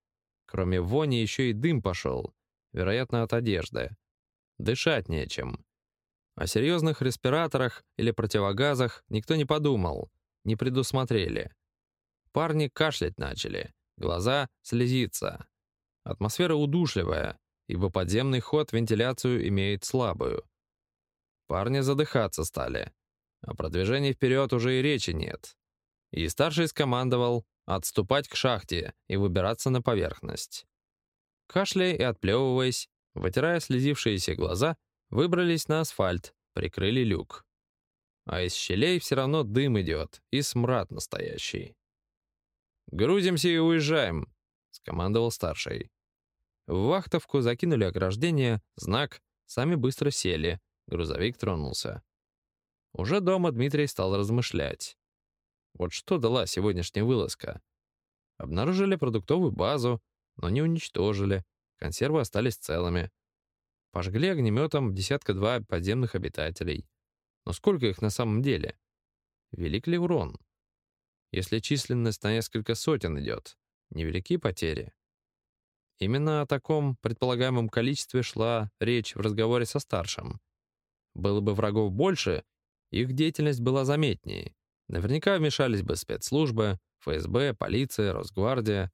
S1: Кроме вони еще и дым пошел, вероятно, от одежды. Дышать нечем. О серьезных респираторах или противогазах никто не подумал, не предусмотрели. Парни кашлять начали, глаза слезиться. Атмосфера удушливая, ибо подземный ход вентиляцию имеет слабую. Парни задыхаться стали, а продвижении вперед уже и речи нет. И старший скомандовал отступать к шахте и выбираться на поверхность. Кашляя и отплевываясь, вытирая слезившиеся глаза, выбрались на асфальт, прикрыли люк. А из щелей все равно дым идет и смрад настоящий. «Грузимся и уезжаем», — скомандовал старший. В вахтовку закинули ограждение, знак, сами быстро сели, грузовик тронулся. Уже дома Дмитрий стал размышлять. Вот что дала сегодняшняя вылазка? Обнаружили продуктовую базу, но не уничтожили, консервы остались целыми. Пожгли огнеметом десятка-два подземных обитателей. Но сколько их на самом деле? Велик ли урон? Если численность на несколько сотен идет, невелики потери. Именно о таком предполагаемом количестве шла речь в разговоре со старшим. Было бы врагов больше, их деятельность была заметнее. Наверняка вмешались бы спецслужбы, ФСБ, полиция, Росгвардия.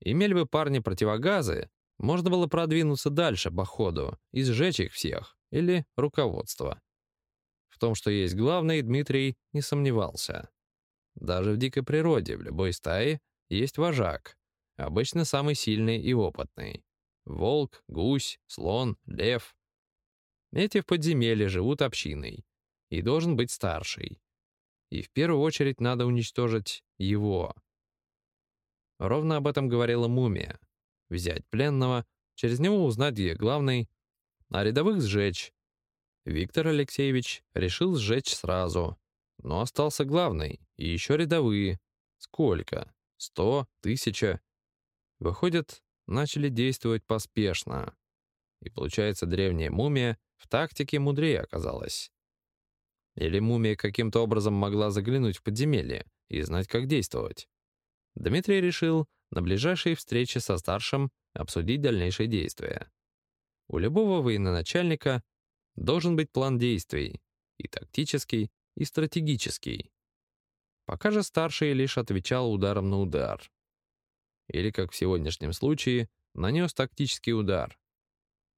S1: Имели бы парни противогазы, можно было продвинуться дальше по ходу и сжечь их всех, или руководство. В том, что есть главный, Дмитрий не сомневался. Даже в дикой природе, в любой стае, есть вожак, обычно самый сильный и опытный. Волк, гусь, слон, лев. Эти в подземелье живут общиной, и должен быть старший. И в первую очередь надо уничтожить его. Ровно об этом говорила мумия. Взять пленного, через него узнать, где главный, а рядовых сжечь. Виктор Алексеевич решил сжечь сразу, но остался главный, и еще рядовые. Сколько? Сто? Тысяча? Выходит, начали действовать поспешно. И получается, древняя мумия в тактике мудрее оказалась. Или мумия каким-то образом могла заглянуть в подземелье и знать, как действовать. Дмитрий решил на ближайшей встрече со старшим обсудить дальнейшие действия. У любого военачальника должен быть план действий, и тактический, и стратегический. Пока же старший лишь отвечал ударом на удар. Или, как в сегодняшнем случае, нанес тактический удар.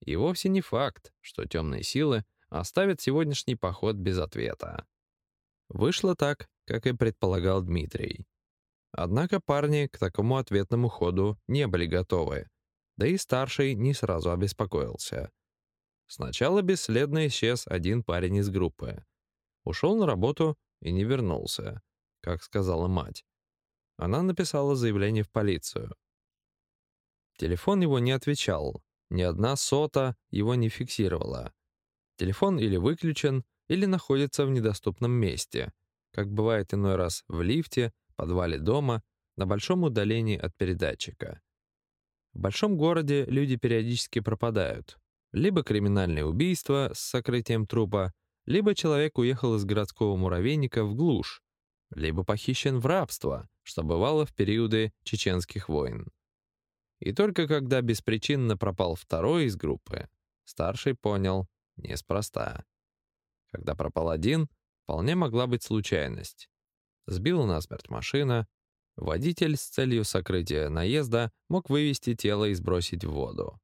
S1: И вовсе не факт, что темные силы оставят сегодняшний поход без ответа. Вышло так, как и предполагал Дмитрий. Однако парни к такому ответному ходу не были готовы, да и старший не сразу обеспокоился. Сначала бесследно исчез один парень из группы. Ушел на работу и не вернулся, как сказала мать. Она написала заявление в полицию. Телефон его не отвечал, ни одна сота его не фиксировала. Телефон или выключен, или находится в недоступном месте, как бывает иной раз в лифте, подвале дома, на большом удалении от передатчика. В большом городе люди периодически пропадают. Либо криминальное убийство с сокрытием трупа, либо человек уехал из городского муравейника в глушь, либо похищен в рабство, что бывало в периоды чеченских войн. И только когда беспричинно пропал второй из группы, старший понял, Неспроста. Когда пропал один, вполне могла быть случайность. Сбила насмерть машина, водитель с целью сокрытия наезда мог вывести тело и сбросить в воду.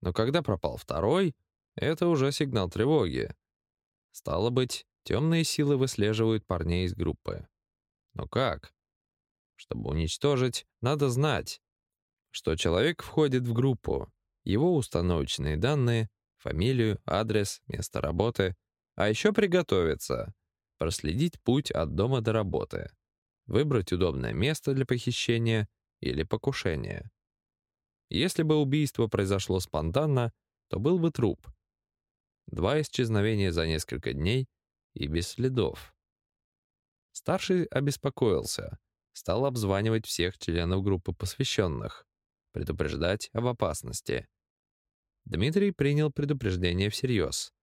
S1: Но когда пропал второй, это уже сигнал тревоги. Стало быть, темные силы выслеживают парней из группы. Но как? Чтобы уничтожить, надо знать, что человек входит в группу, его установочные данные, фамилию, адрес, место работы, а еще приготовиться, проследить путь от дома до работы, выбрать удобное место для похищения или покушения. Если бы убийство произошло спонтанно, то был бы труп. Два исчезновения за несколько дней и без следов. Старший обеспокоился, стал обзванивать всех членов группы посвященных, предупреждать об опасности. Дмитрий принял предупреждение всерьез.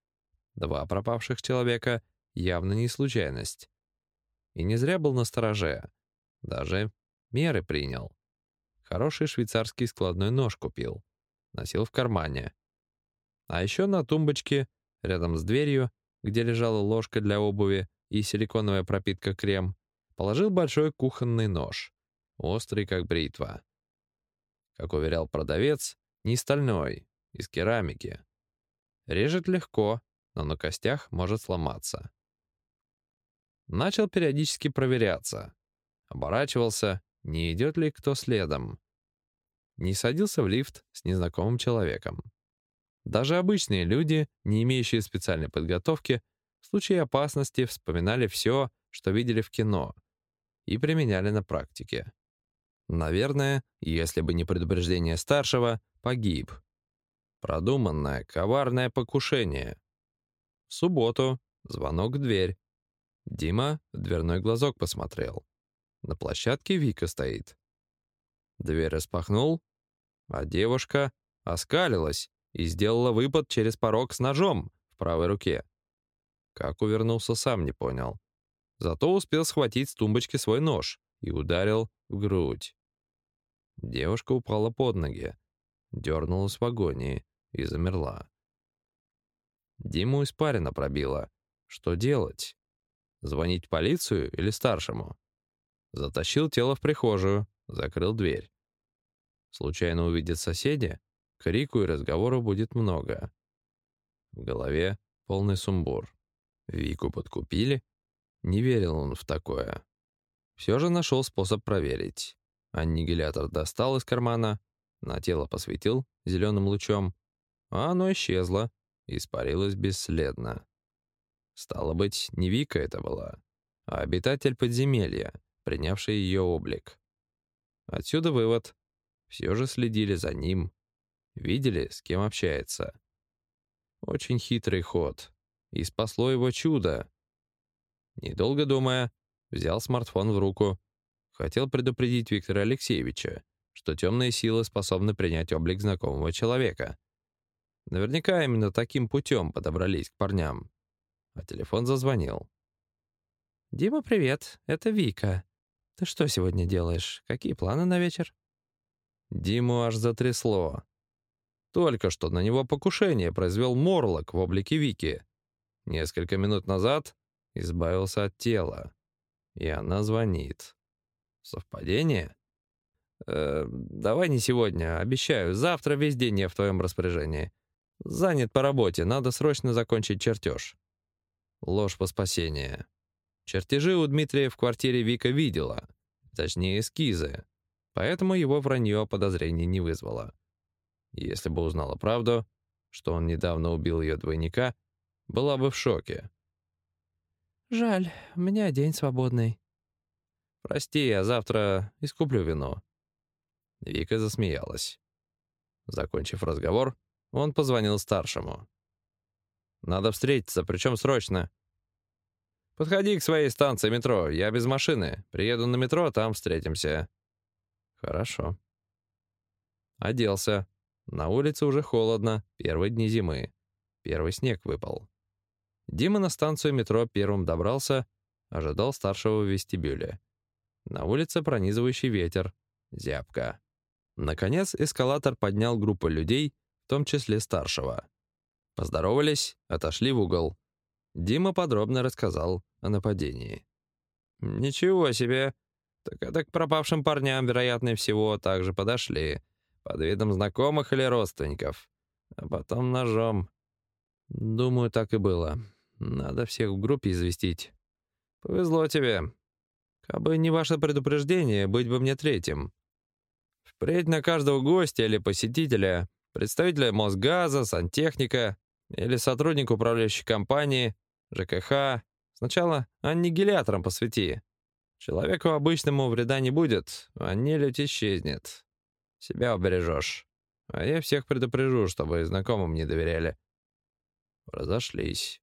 S1: Два пропавших человека явно не случайность. И не зря был на стороже. Даже меры принял. Хороший швейцарский складной нож купил. Носил в кармане. А еще на тумбочке, рядом с дверью, где лежала ложка для обуви и силиконовая пропитка крем, положил большой кухонный нож, острый как бритва. Как уверял продавец, не стальной, из керамики. Режет легко, но на костях может сломаться. Начал периодически проверяться. Оборачивался, не идет ли кто следом. Не садился в лифт с незнакомым человеком. Даже обычные люди, не имеющие специальной подготовки, в случае опасности вспоминали все, что видели в кино, и применяли на практике. Наверное, если бы не предупреждение старшего, погиб. Продуманное, коварное покушение. В субботу звонок в дверь. Дима в дверной глазок посмотрел. На площадке Вика стоит. Дверь распахнул, а девушка оскалилась и сделала выпад через порог с ножом в правой руке. Как увернулся, сам не понял. Зато успел схватить с тумбочки свой нож и ударил в грудь. Девушка упала под ноги, дернулась в агонии и замерла. Диму испарина пробила. Что делать? Звонить полицию или старшему? Затащил тело в прихожую, закрыл дверь. Случайно увидит соседи, крику и разговоров будет много. В голове полный сумбур. Вику подкупили? Не верил он в такое. Все же нашел способ проверить. Аннигилятор достал из кармана, на тело посветил зеленым лучом, а оно исчезло, испарилось бесследно. Стало быть, не Вика это была, а обитатель подземелья, принявший ее облик. Отсюда вывод. Все же следили за ним, видели, с кем общается. Очень хитрый ход. И спасло его чудо. Недолго думая, взял смартфон в руку. Хотел предупредить Виктора Алексеевича, что темные силы способны принять облик знакомого человека. Наверняка именно таким путем подобрались к парням. А телефон зазвонил. «Дима, привет. Это Вика. Ты что сегодня делаешь? Какие планы на вечер?» Диму аж затрясло. Только что на него покушение произвел Морлок в облике Вики. Несколько минут назад избавился от тела. И она звонит. Совпадение? Э, давай не сегодня, обещаю. Завтра весь день я в твоем распоряжении. Занят по работе, надо срочно закончить чертеж. Ложь по спасению. Чертежи у Дмитрия в квартире Вика видела. Точнее, эскизы. Поэтому его вранье подозрений не вызвало. Если бы узнала правду, что он недавно убил ее двойника, была бы в шоке. «Жаль, у меня день свободный». «Прости, я завтра искуплю вино». Вика засмеялась. Закончив разговор, он позвонил старшему. «Надо встретиться, причем срочно». «Подходи к своей станции метро, я без машины. Приеду на метро, там встретимся». «Хорошо». Оделся. На улице уже холодно, первые дни зимы. Первый снег выпал. Дима на станцию метро первым добрался, ожидал старшего в вестибюле. На улице пронизывающий ветер, зябко. Наконец эскалатор поднял группу людей, в том числе старшего. Поздоровались, отошли в угол. Дима подробно рассказал о нападении. «Ничего себе! Так это к пропавшим парням, вероятнее всего, также подошли. Под видом знакомых или родственников. А потом ножом. Думаю, так и было. Надо всех в группе известить. Повезло тебе. Кабы не ваше предупреждение, быть бы мне третьим. Впредь на каждого гостя или посетителя, представителя Мосгаза, сантехника или сотрудника управляющей компании, ЖКХ, сначала аннигилятором посвяти. Человеку обычному вреда не будет, а нелюдь исчезнет. Себя убережешь. А я всех предупрежу, чтобы знакомым не доверяли. Разошлись.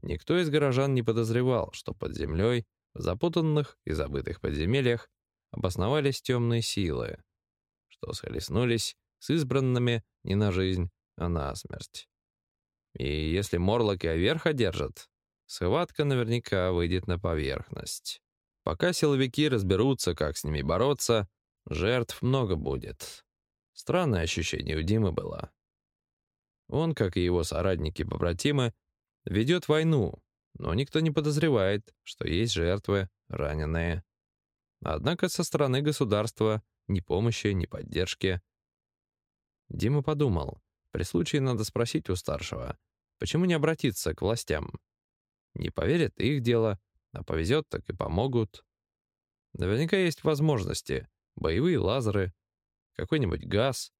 S1: Никто из горожан не подозревал, что под землей, в запутанных и забытых подземельях, обосновались темные силы, что схлестнулись с избранными не на жизнь, а на смерть. И если Морлоки верх одержат, схватка наверняка выйдет на поверхность. Пока силовики разберутся, как с ними бороться, жертв много будет. Странное ощущение у Димы было. Он, как и его соратники-побратимы, ведет войну, но никто не подозревает, что есть жертвы, раненые. Однако со стороны государства ни помощи, ни поддержки. Дима подумал, при случае надо спросить у старшего, почему не обратиться к властям. Не поверят их дело, а повезет, так и помогут. Наверняка есть возможности. Боевые лазеры, какой-нибудь газ.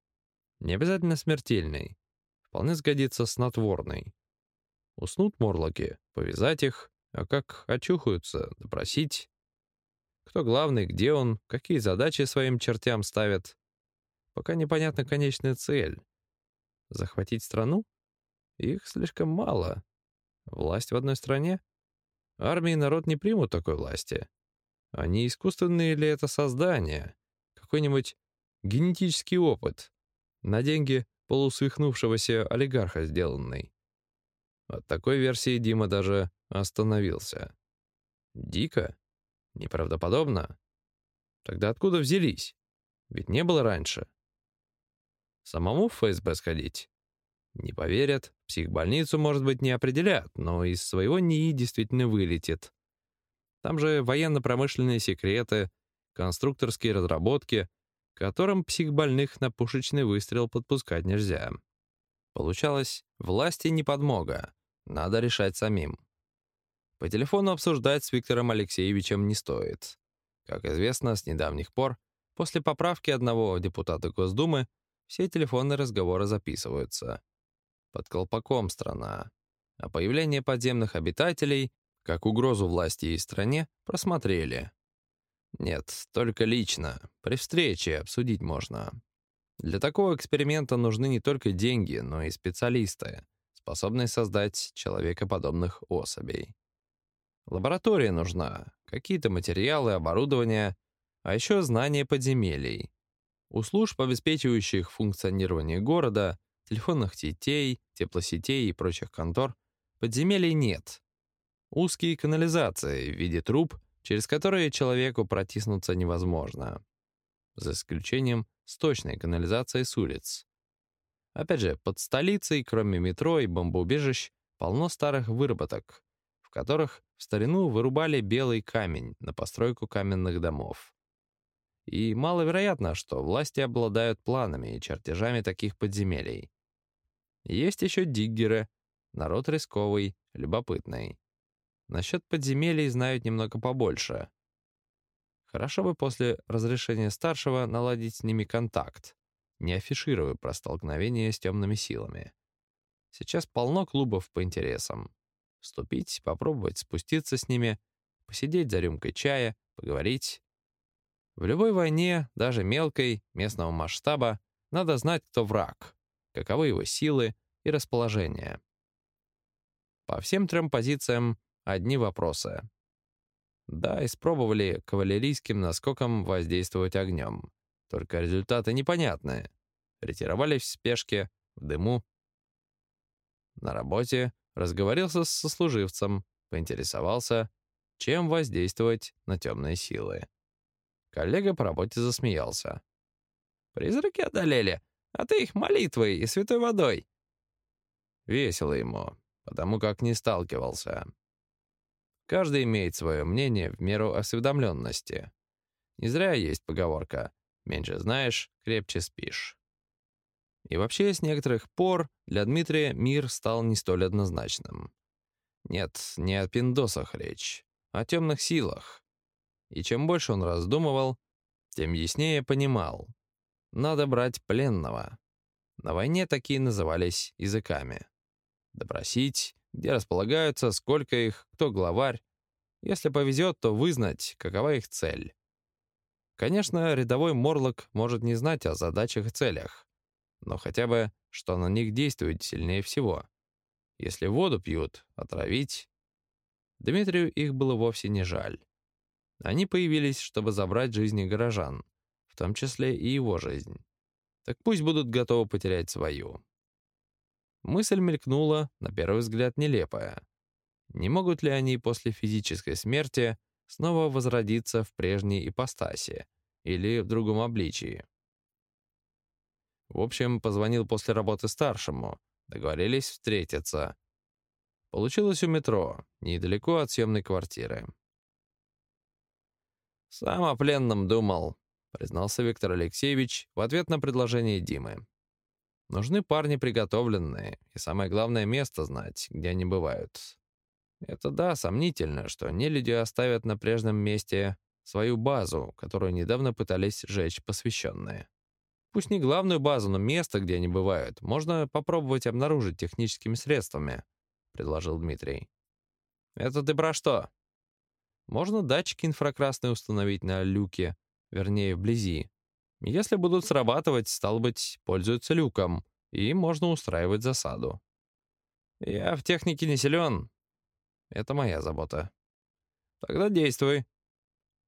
S1: Не обязательно смертельный. Вполне сгодится снотворный. Уснут морлоки, повязать их, а как очухаются, допросить. Кто главный, где он, какие задачи своим чертям ставят. Пока непонятна конечная цель. Захватить страну? Их слишком мало. Власть в одной стране? Армии народ не примут такой власти. Они искусственные ли это создания? Какой-нибудь генетический опыт? На деньги полусвихнувшегося олигарха сделанный. От такой версии Дима даже остановился. Дико? Неправдоподобно? Тогда откуда взялись? Ведь не было раньше. Самому в ФСБ сходить? Не поверят, психбольницу, может быть, не определят, но из своего НИИ действительно вылетит. Там же военно-промышленные секреты, конструкторские разработки, которым психбольных на пушечный выстрел подпускать нельзя. Получалось, власти не подмога, надо решать самим. По телефону обсуждать с Виктором Алексеевичем не стоит. Как известно, с недавних пор, после поправки одного депутата Госдумы, все телефонные разговоры записываются. Под колпаком страна. А появление подземных обитателей, как угрозу власти и стране, просмотрели. Нет, только лично, при встрече обсудить можно. Для такого эксперимента нужны не только деньги, но и специалисты, способные создать человекоподобных особей. Лаборатория нужна, какие-то материалы, оборудование, а еще знания подземелий. У служб, обеспечивающих функционирование города, телефонных сетей, теплосетей и прочих контор, подземелий нет. Узкие канализации в виде труб, через которые человеку протиснуться невозможно. За исключением сточной канализации с улиц. Опять же, под столицей, кроме метро и бомбоубежищ, полно старых выработок, в которых в старину вырубали белый камень на постройку каменных домов. И маловероятно, что власти обладают планами и чертежами таких подземелий. Есть еще диггеры, народ рисковый, любопытный. Насчет подземелий знают немного побольше. Хорошо бы после разрешения старшего наладить с ними контакт, не афишируя про столкновение с темными силами. Сейчас полно клубов по интересам. Вступить, попробовать спуститься с ними, посидеть за рюмкой чая, поговорить. В любой войне, даже мелкой, местного масштаба, надо знать, кто враг, каковы его силы и расположение. По всем трем позициям одни вопросы. Да, испробовали кавалерийским наскоком воздействовать огнем. Только результаты непонятные. Ретировались в спешке, в дыму. На работе разговорился с сослуживцем, поинтересовался, чем воздействовать на темные силы. Коллега по работе засмеялся. «Призраки одолели, а ты их молитвой и святой водой». Весело ему, потому как не сталкивался. Каждый имеет свое мнение в меру осведомленности. Не зря есть поговорка «меньше знаешь, крепче спишь». И вообще, с некоторых пор для Дмитрия мир стал не столь однозначным. Нет, не о пиндосах речь, а о темных силах. И чем больше он раздумывал, тем яснее понимал. Надо брать пленного. На войне такие назывались языками. Допросить, где располагаются, сколько их, кто главарь. Если повезет, то вызнать, какова их цель. Конечно, рядовой Морлок может не знать о задачах и целях. но хотя бы, что на них действует сильнее всего. Если воду пьют, отравить. Дмитрию их было вовсе не жаль. Они появились, чтобы забрать жизни горожан, в том числе и его жизнь. Так пусть будут готовы потерять свою. Мысль мелькнула, на первый взгляд, нелепая. Не могут ли они после физической смерти снова возродиться в прежней ипостаси или в другом обличии? В общем, позвонил после работы старшему, договорились встретиться. Получилось у метро, недалеко от съемной квартиры. «Сам о пленном думал», — признался Виктор Алексеевич в ответ на предложение Димы. «Нужны парни приготовленные, и самое главное — место знать, где они бывают. Это да, сомнительно, что нелюди оставят на прежнем месте свою базу, которую недавно пытались сжечь посвященные. Пусть не главную базу, но место, где они бывают, можно попробовать обнаружить техническими средствами», — предложил Дмитрий. «Это ты про что?» Можно датчики инфракрасные установить на люке, вернее, вблизи. Если будут срабатывать, стало быть, пользуются люком, и можно устраивать засаду. Я в технике не силен. Это моя забота. Тогда действуй.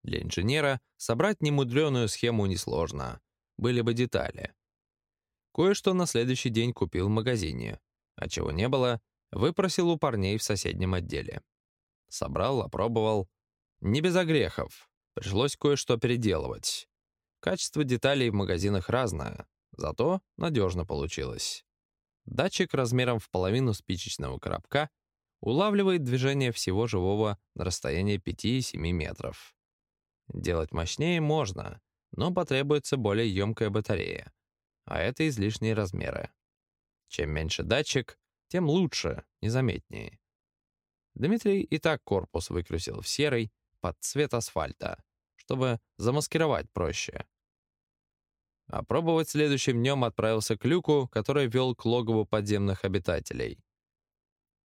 S1: Для инженера собрать немудреную схему несложно. Были бы детали. Кое-что на следующий день купил в магазине, а чего не было, выпросил у парней в соседнем отделе. Собрал, опробовал, не без огрехов. Пришлось кое-что переделывать. Качество деталей в магазинах разное, зато надежно получилось. Датчик размером в половину спичечного коробка улавливает движение всего живого на расстоянии 5-7 метров. Делать мощнее можно, но потребуется более емкая батарея, а это излишние размеры. Чем меньше датчик, тем лучше, незаметнее. Дмитрий и так корпус выкрасил в серый, под цвет асфальта, чтобы замаскировать проще. Опробовать следующим днем отправился к люку, который вел к логову подземных обитателей.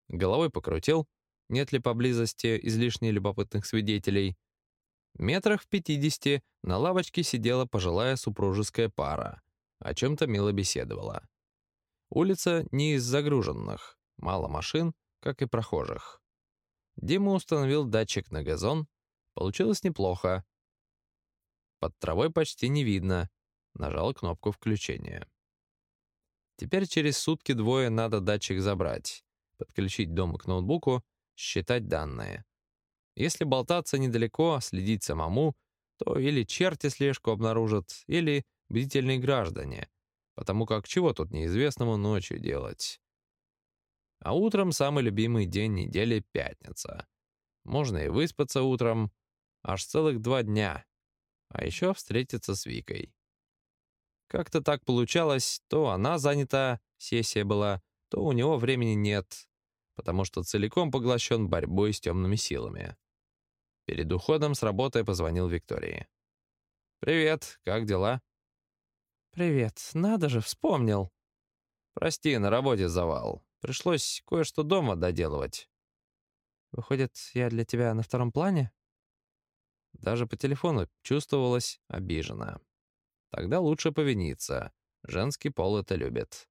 S1: Головой покрутил, нет ли поблизости излишне любопытных свидетелей. Метрах в пятидесяти на лавочке сидела пожилая супружеская пара, о чем-то мило беседовала. Улица не из загруженных, мало машин, как и прохожих. Дима установил датчик на газон, Получилось неплохо. Под травой почти не видно. Нажал кнопку включения. Теперь через сутки двое надо датчик забрать, подключить дома к ноутбуку, считать данные. Если болтаться недалеко, следить самому, то или черти слежку обнаружат, или бдительные граждане, потому как чего тут неизвестному ночью делать. А утром самый любимый день недели — пятница. Можно и выспаться утром, Аж целых два дня. А еще встретиться с Викой. Как-то так получалось, то она занята, сессия была, то у него времени нет, потому что целиком поглощен борьбой с темными силами. Перед уходом с работы позвонил Виктории. «Привет, как дела?»
S3: «Привет, надо же, вспомнил».
S1: «Прости, на работе завал. Пришлось кое-что дома доделывать».
S3: «Выходит, я для тебя на втором плане?»
S1: Даже по телефону чувствовалась обижена. Тогда лучше повиниться. Женский пол это любит.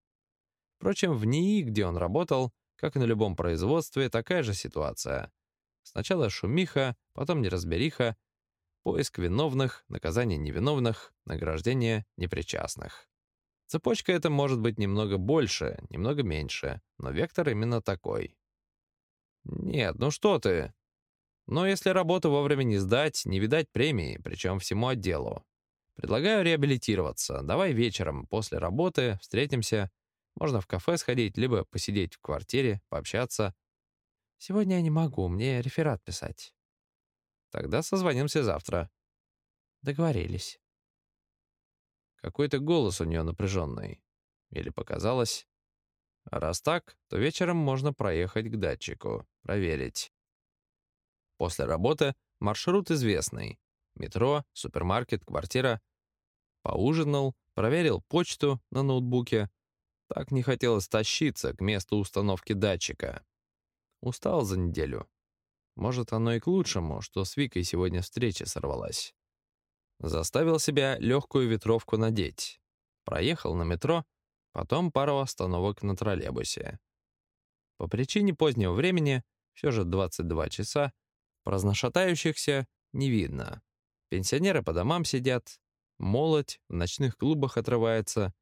S1: Впрочем, в НИИ, где он работал, как и на любом производстве, такая же ситуация. Сначала шумиха, потом неразбериха, поиск виновных, наказание невиновных, награждение непричастных. Цепочка эта может быть немного больше, немного меньше, но вектор именно такой. «Нет, ну что ты!» Но если работу вовремя не сдать, не видать премии, причем всему отделу. Предлагаю реабилитироваться. Давай вечером после работы встретимся. Можно в кафе сходить, либо посидеть в квартире, пообщаться.
S3: Сегодня я не могу, мне реферат писать.
S1: Тогда созвонимся завтра.
S3: Договорились.
S1: Какой-то голос у нее напряженный. Или показалось? Раз так, то вечером можно проехать к датчику, проверить. После работы маршрут известный. Метро, супермаркет, квартира. Поужинал, проверил почту на ноутбуке. Так не хотелось тащиться к месту установки датчика. Устал за неделю. Может, оно и к лучшему, что с Викой сегодня встреча сорвалась. Заставил себя легкую ветровку надеть. Проехал на метро, Потом пару остановок на троллейбусе. По причине позднего времени, все же 22 часа, праздношатающихся не видно. Пенсионеры по домам сидят, молодь в ночных клубах отрывается.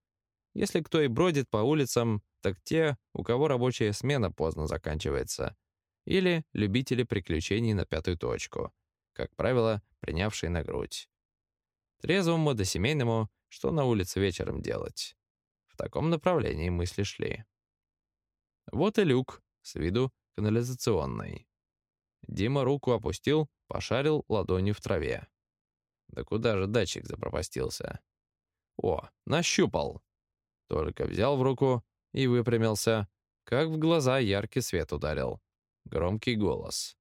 S1: Если кто и бродит по улицам, так те, у кого рабочая смена поздно заканчивается. Или любители приключений на пятую точку, как правило, принявшие на грудь. Трезвому да семейному, что на улице вечером делать? В таком направлении мысли шли. Вот и люк, с виду канализационный. Дима руку опустил, пошарил ладонью в траве. Да куда же датчик запропастился? О, нащупал. Только взял в руку и выпрямился, как в глаза яркий свет ударил. Громкий голос.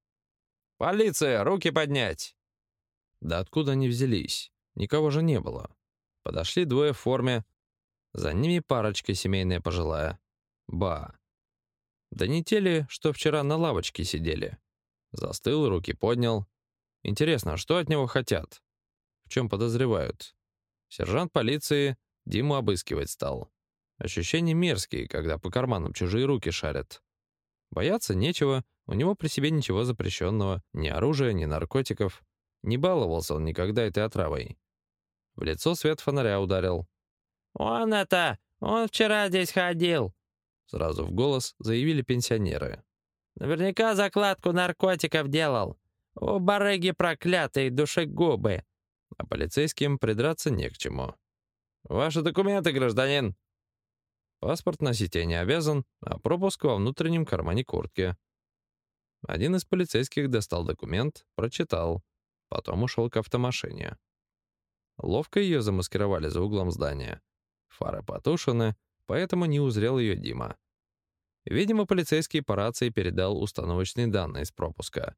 S1: «Полиция! Руки поднять!» Да откуда они взялись? Никого же не было. Подошли двое в форме. За ними парочка семейная пожилая. Ба. Да не те ли, что вчера на лавочке сидели? Застыл, руки поднял. Интересно, что от него хотят? В чем подозревают? Сержант полиции Диму обыскивать стал. Ощущения мерзкие, когда по карманам чужие руки шарят. Бояться нечего, у него при себе ничего запрещенного, ни оружия, ни наркотиков. Не баловался он никогда этой отравой. В лицо свет фонаря ударил.
S3: «Он это! Он вчера здесь ходил!»
S1: Сразу в голос заявили пенсионеры.
S3: Наверняка закладку наркотиков делал. У барыги проклятые душегубы.
S1: А полицейским придраться не к чему. «Ваши документы, гражданин!» Паспорт носить я не обязан, а пропуск во внутреннем кармане куртки. Один из полицейских достал документ, прочитал, потом ушел к автомашине. Ловко ее замаскировали за углом здания. Фары потушены, поэтому не узрел ее Дима. Видимо, полицейский по рации передал установочные данные с пропуска.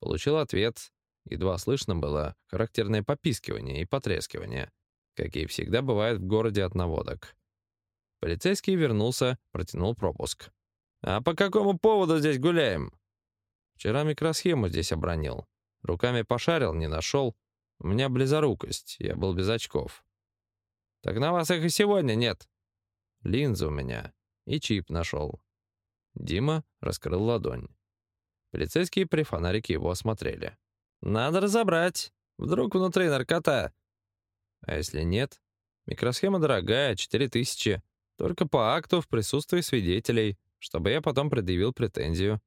S1: Получил ответ. Едва слышно было характерное попискивание и потрескивание, какие всегда бывают в городе от наводок. Полицейский вернулся, протянул пропуск. «А по какому поводу здесь гуляем?» «Вчера микросхему здесь обронил. Руками пошарил, не нашел. У меня близорукость, я был без очков». «Так на вас их и сегодня нет». «Линзы у меня. И чип нашел. Дима раскрыл ладонь. Полицейские при фонарике его осмотрели. «Надо разобрать. Вдруг внутри наркота». «А если нет? Микросхема дорогая, 4000. Только по акту в присутствии свидетелей, чтобы я потом предъявил претензию».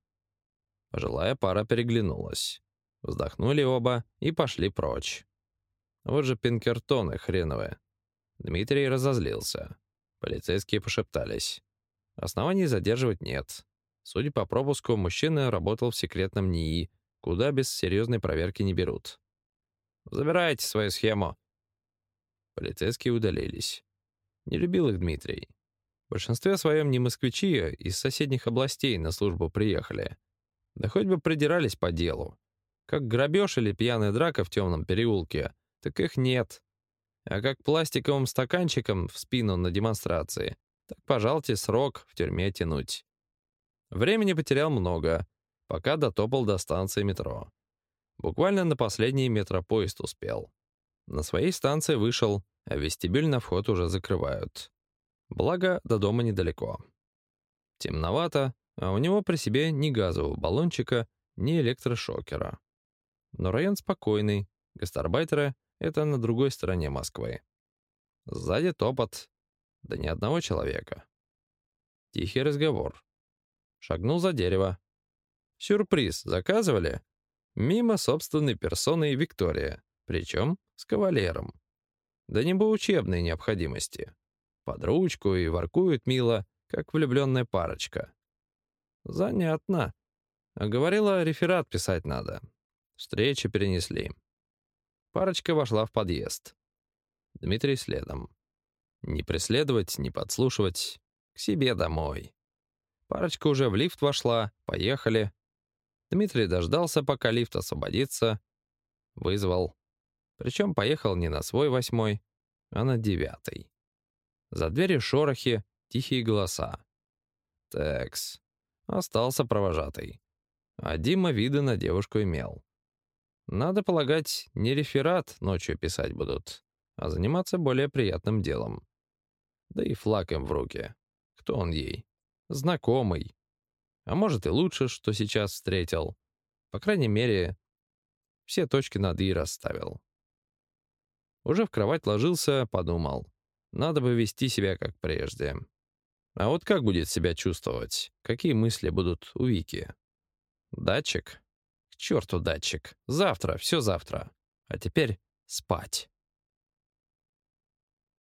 S1: Пожилая пара переглянулась. Вздохнули оба и пошли прочь. Вот же пинкертоны хреновые. Дмитрий разозлился. Полицейские пошептались. Оснований задерживать нет. Судя по пропуску, мужчина работал в секретном НИИ, куда без серьезной проверки не берут. «Забирайте свою схему». Полицейские удалились. Не любил их Дмитрий. В большинстве своем не москвичи, из соседних областей на службу приехали. Да хоть бы придирались по делу. Как грабеж или пьяная драка в темном переулке, так их нет. А как пластиковым стаканчиком в спину на демонстрации, так, пожалуйте, срок в тюрьме тянуть. Времени потерял много, пока дотопал до станции метро. Буквально на последний метропоезд успел. На своей станции вышел, а вестибюль на вход уже закрывают. Благо, до дома недалеко. Темновато, а у него при себе ни газового баллончика, ни электрошокера. Но район спокойный, гастарбайтеры — это на другой стороне Москвы. Сзади топот, да ни одного человека. Тихий разговор. Шагнул за дерево. Сюрприз заказывали? Мимо собственной персоны Виктория, причем с кавалером. Да не по учебной необходимости. Под ручку и воркуют мило, как влюбленная парочка. Занятно. А говорила, реферат писать надо. Встречи перенесли. Парочка вошла в подъезд. Дмитрий следом. Не преследовать, не подслушивать. К себе домой. Парочка уже в лифт вошла, поехали. Дмитрий дождался, пока лифт освободится. Вызвал. Причем поехал не на свой восьмой, а на девятый. За дверью шорохи, тихие голоса. Текс. Остался провожатый. А Дима виды на девушку имел. Надо полагать, не реферат ночью писать будут, а заниматься более приятным делом. Да и флаг им в руки. Кто он ей? Знакомый. А может и лучше, что сейчас встретил. По крайней мере, все точки над «и» расставил. Уже в кровать ложился, подумал. Надо бы вести себя как прежде. А вот как будет себя чувствовать? Какие мысли будут у Вики? Датчик? К черту датчик. Завтра, все завтра. А теперь спать.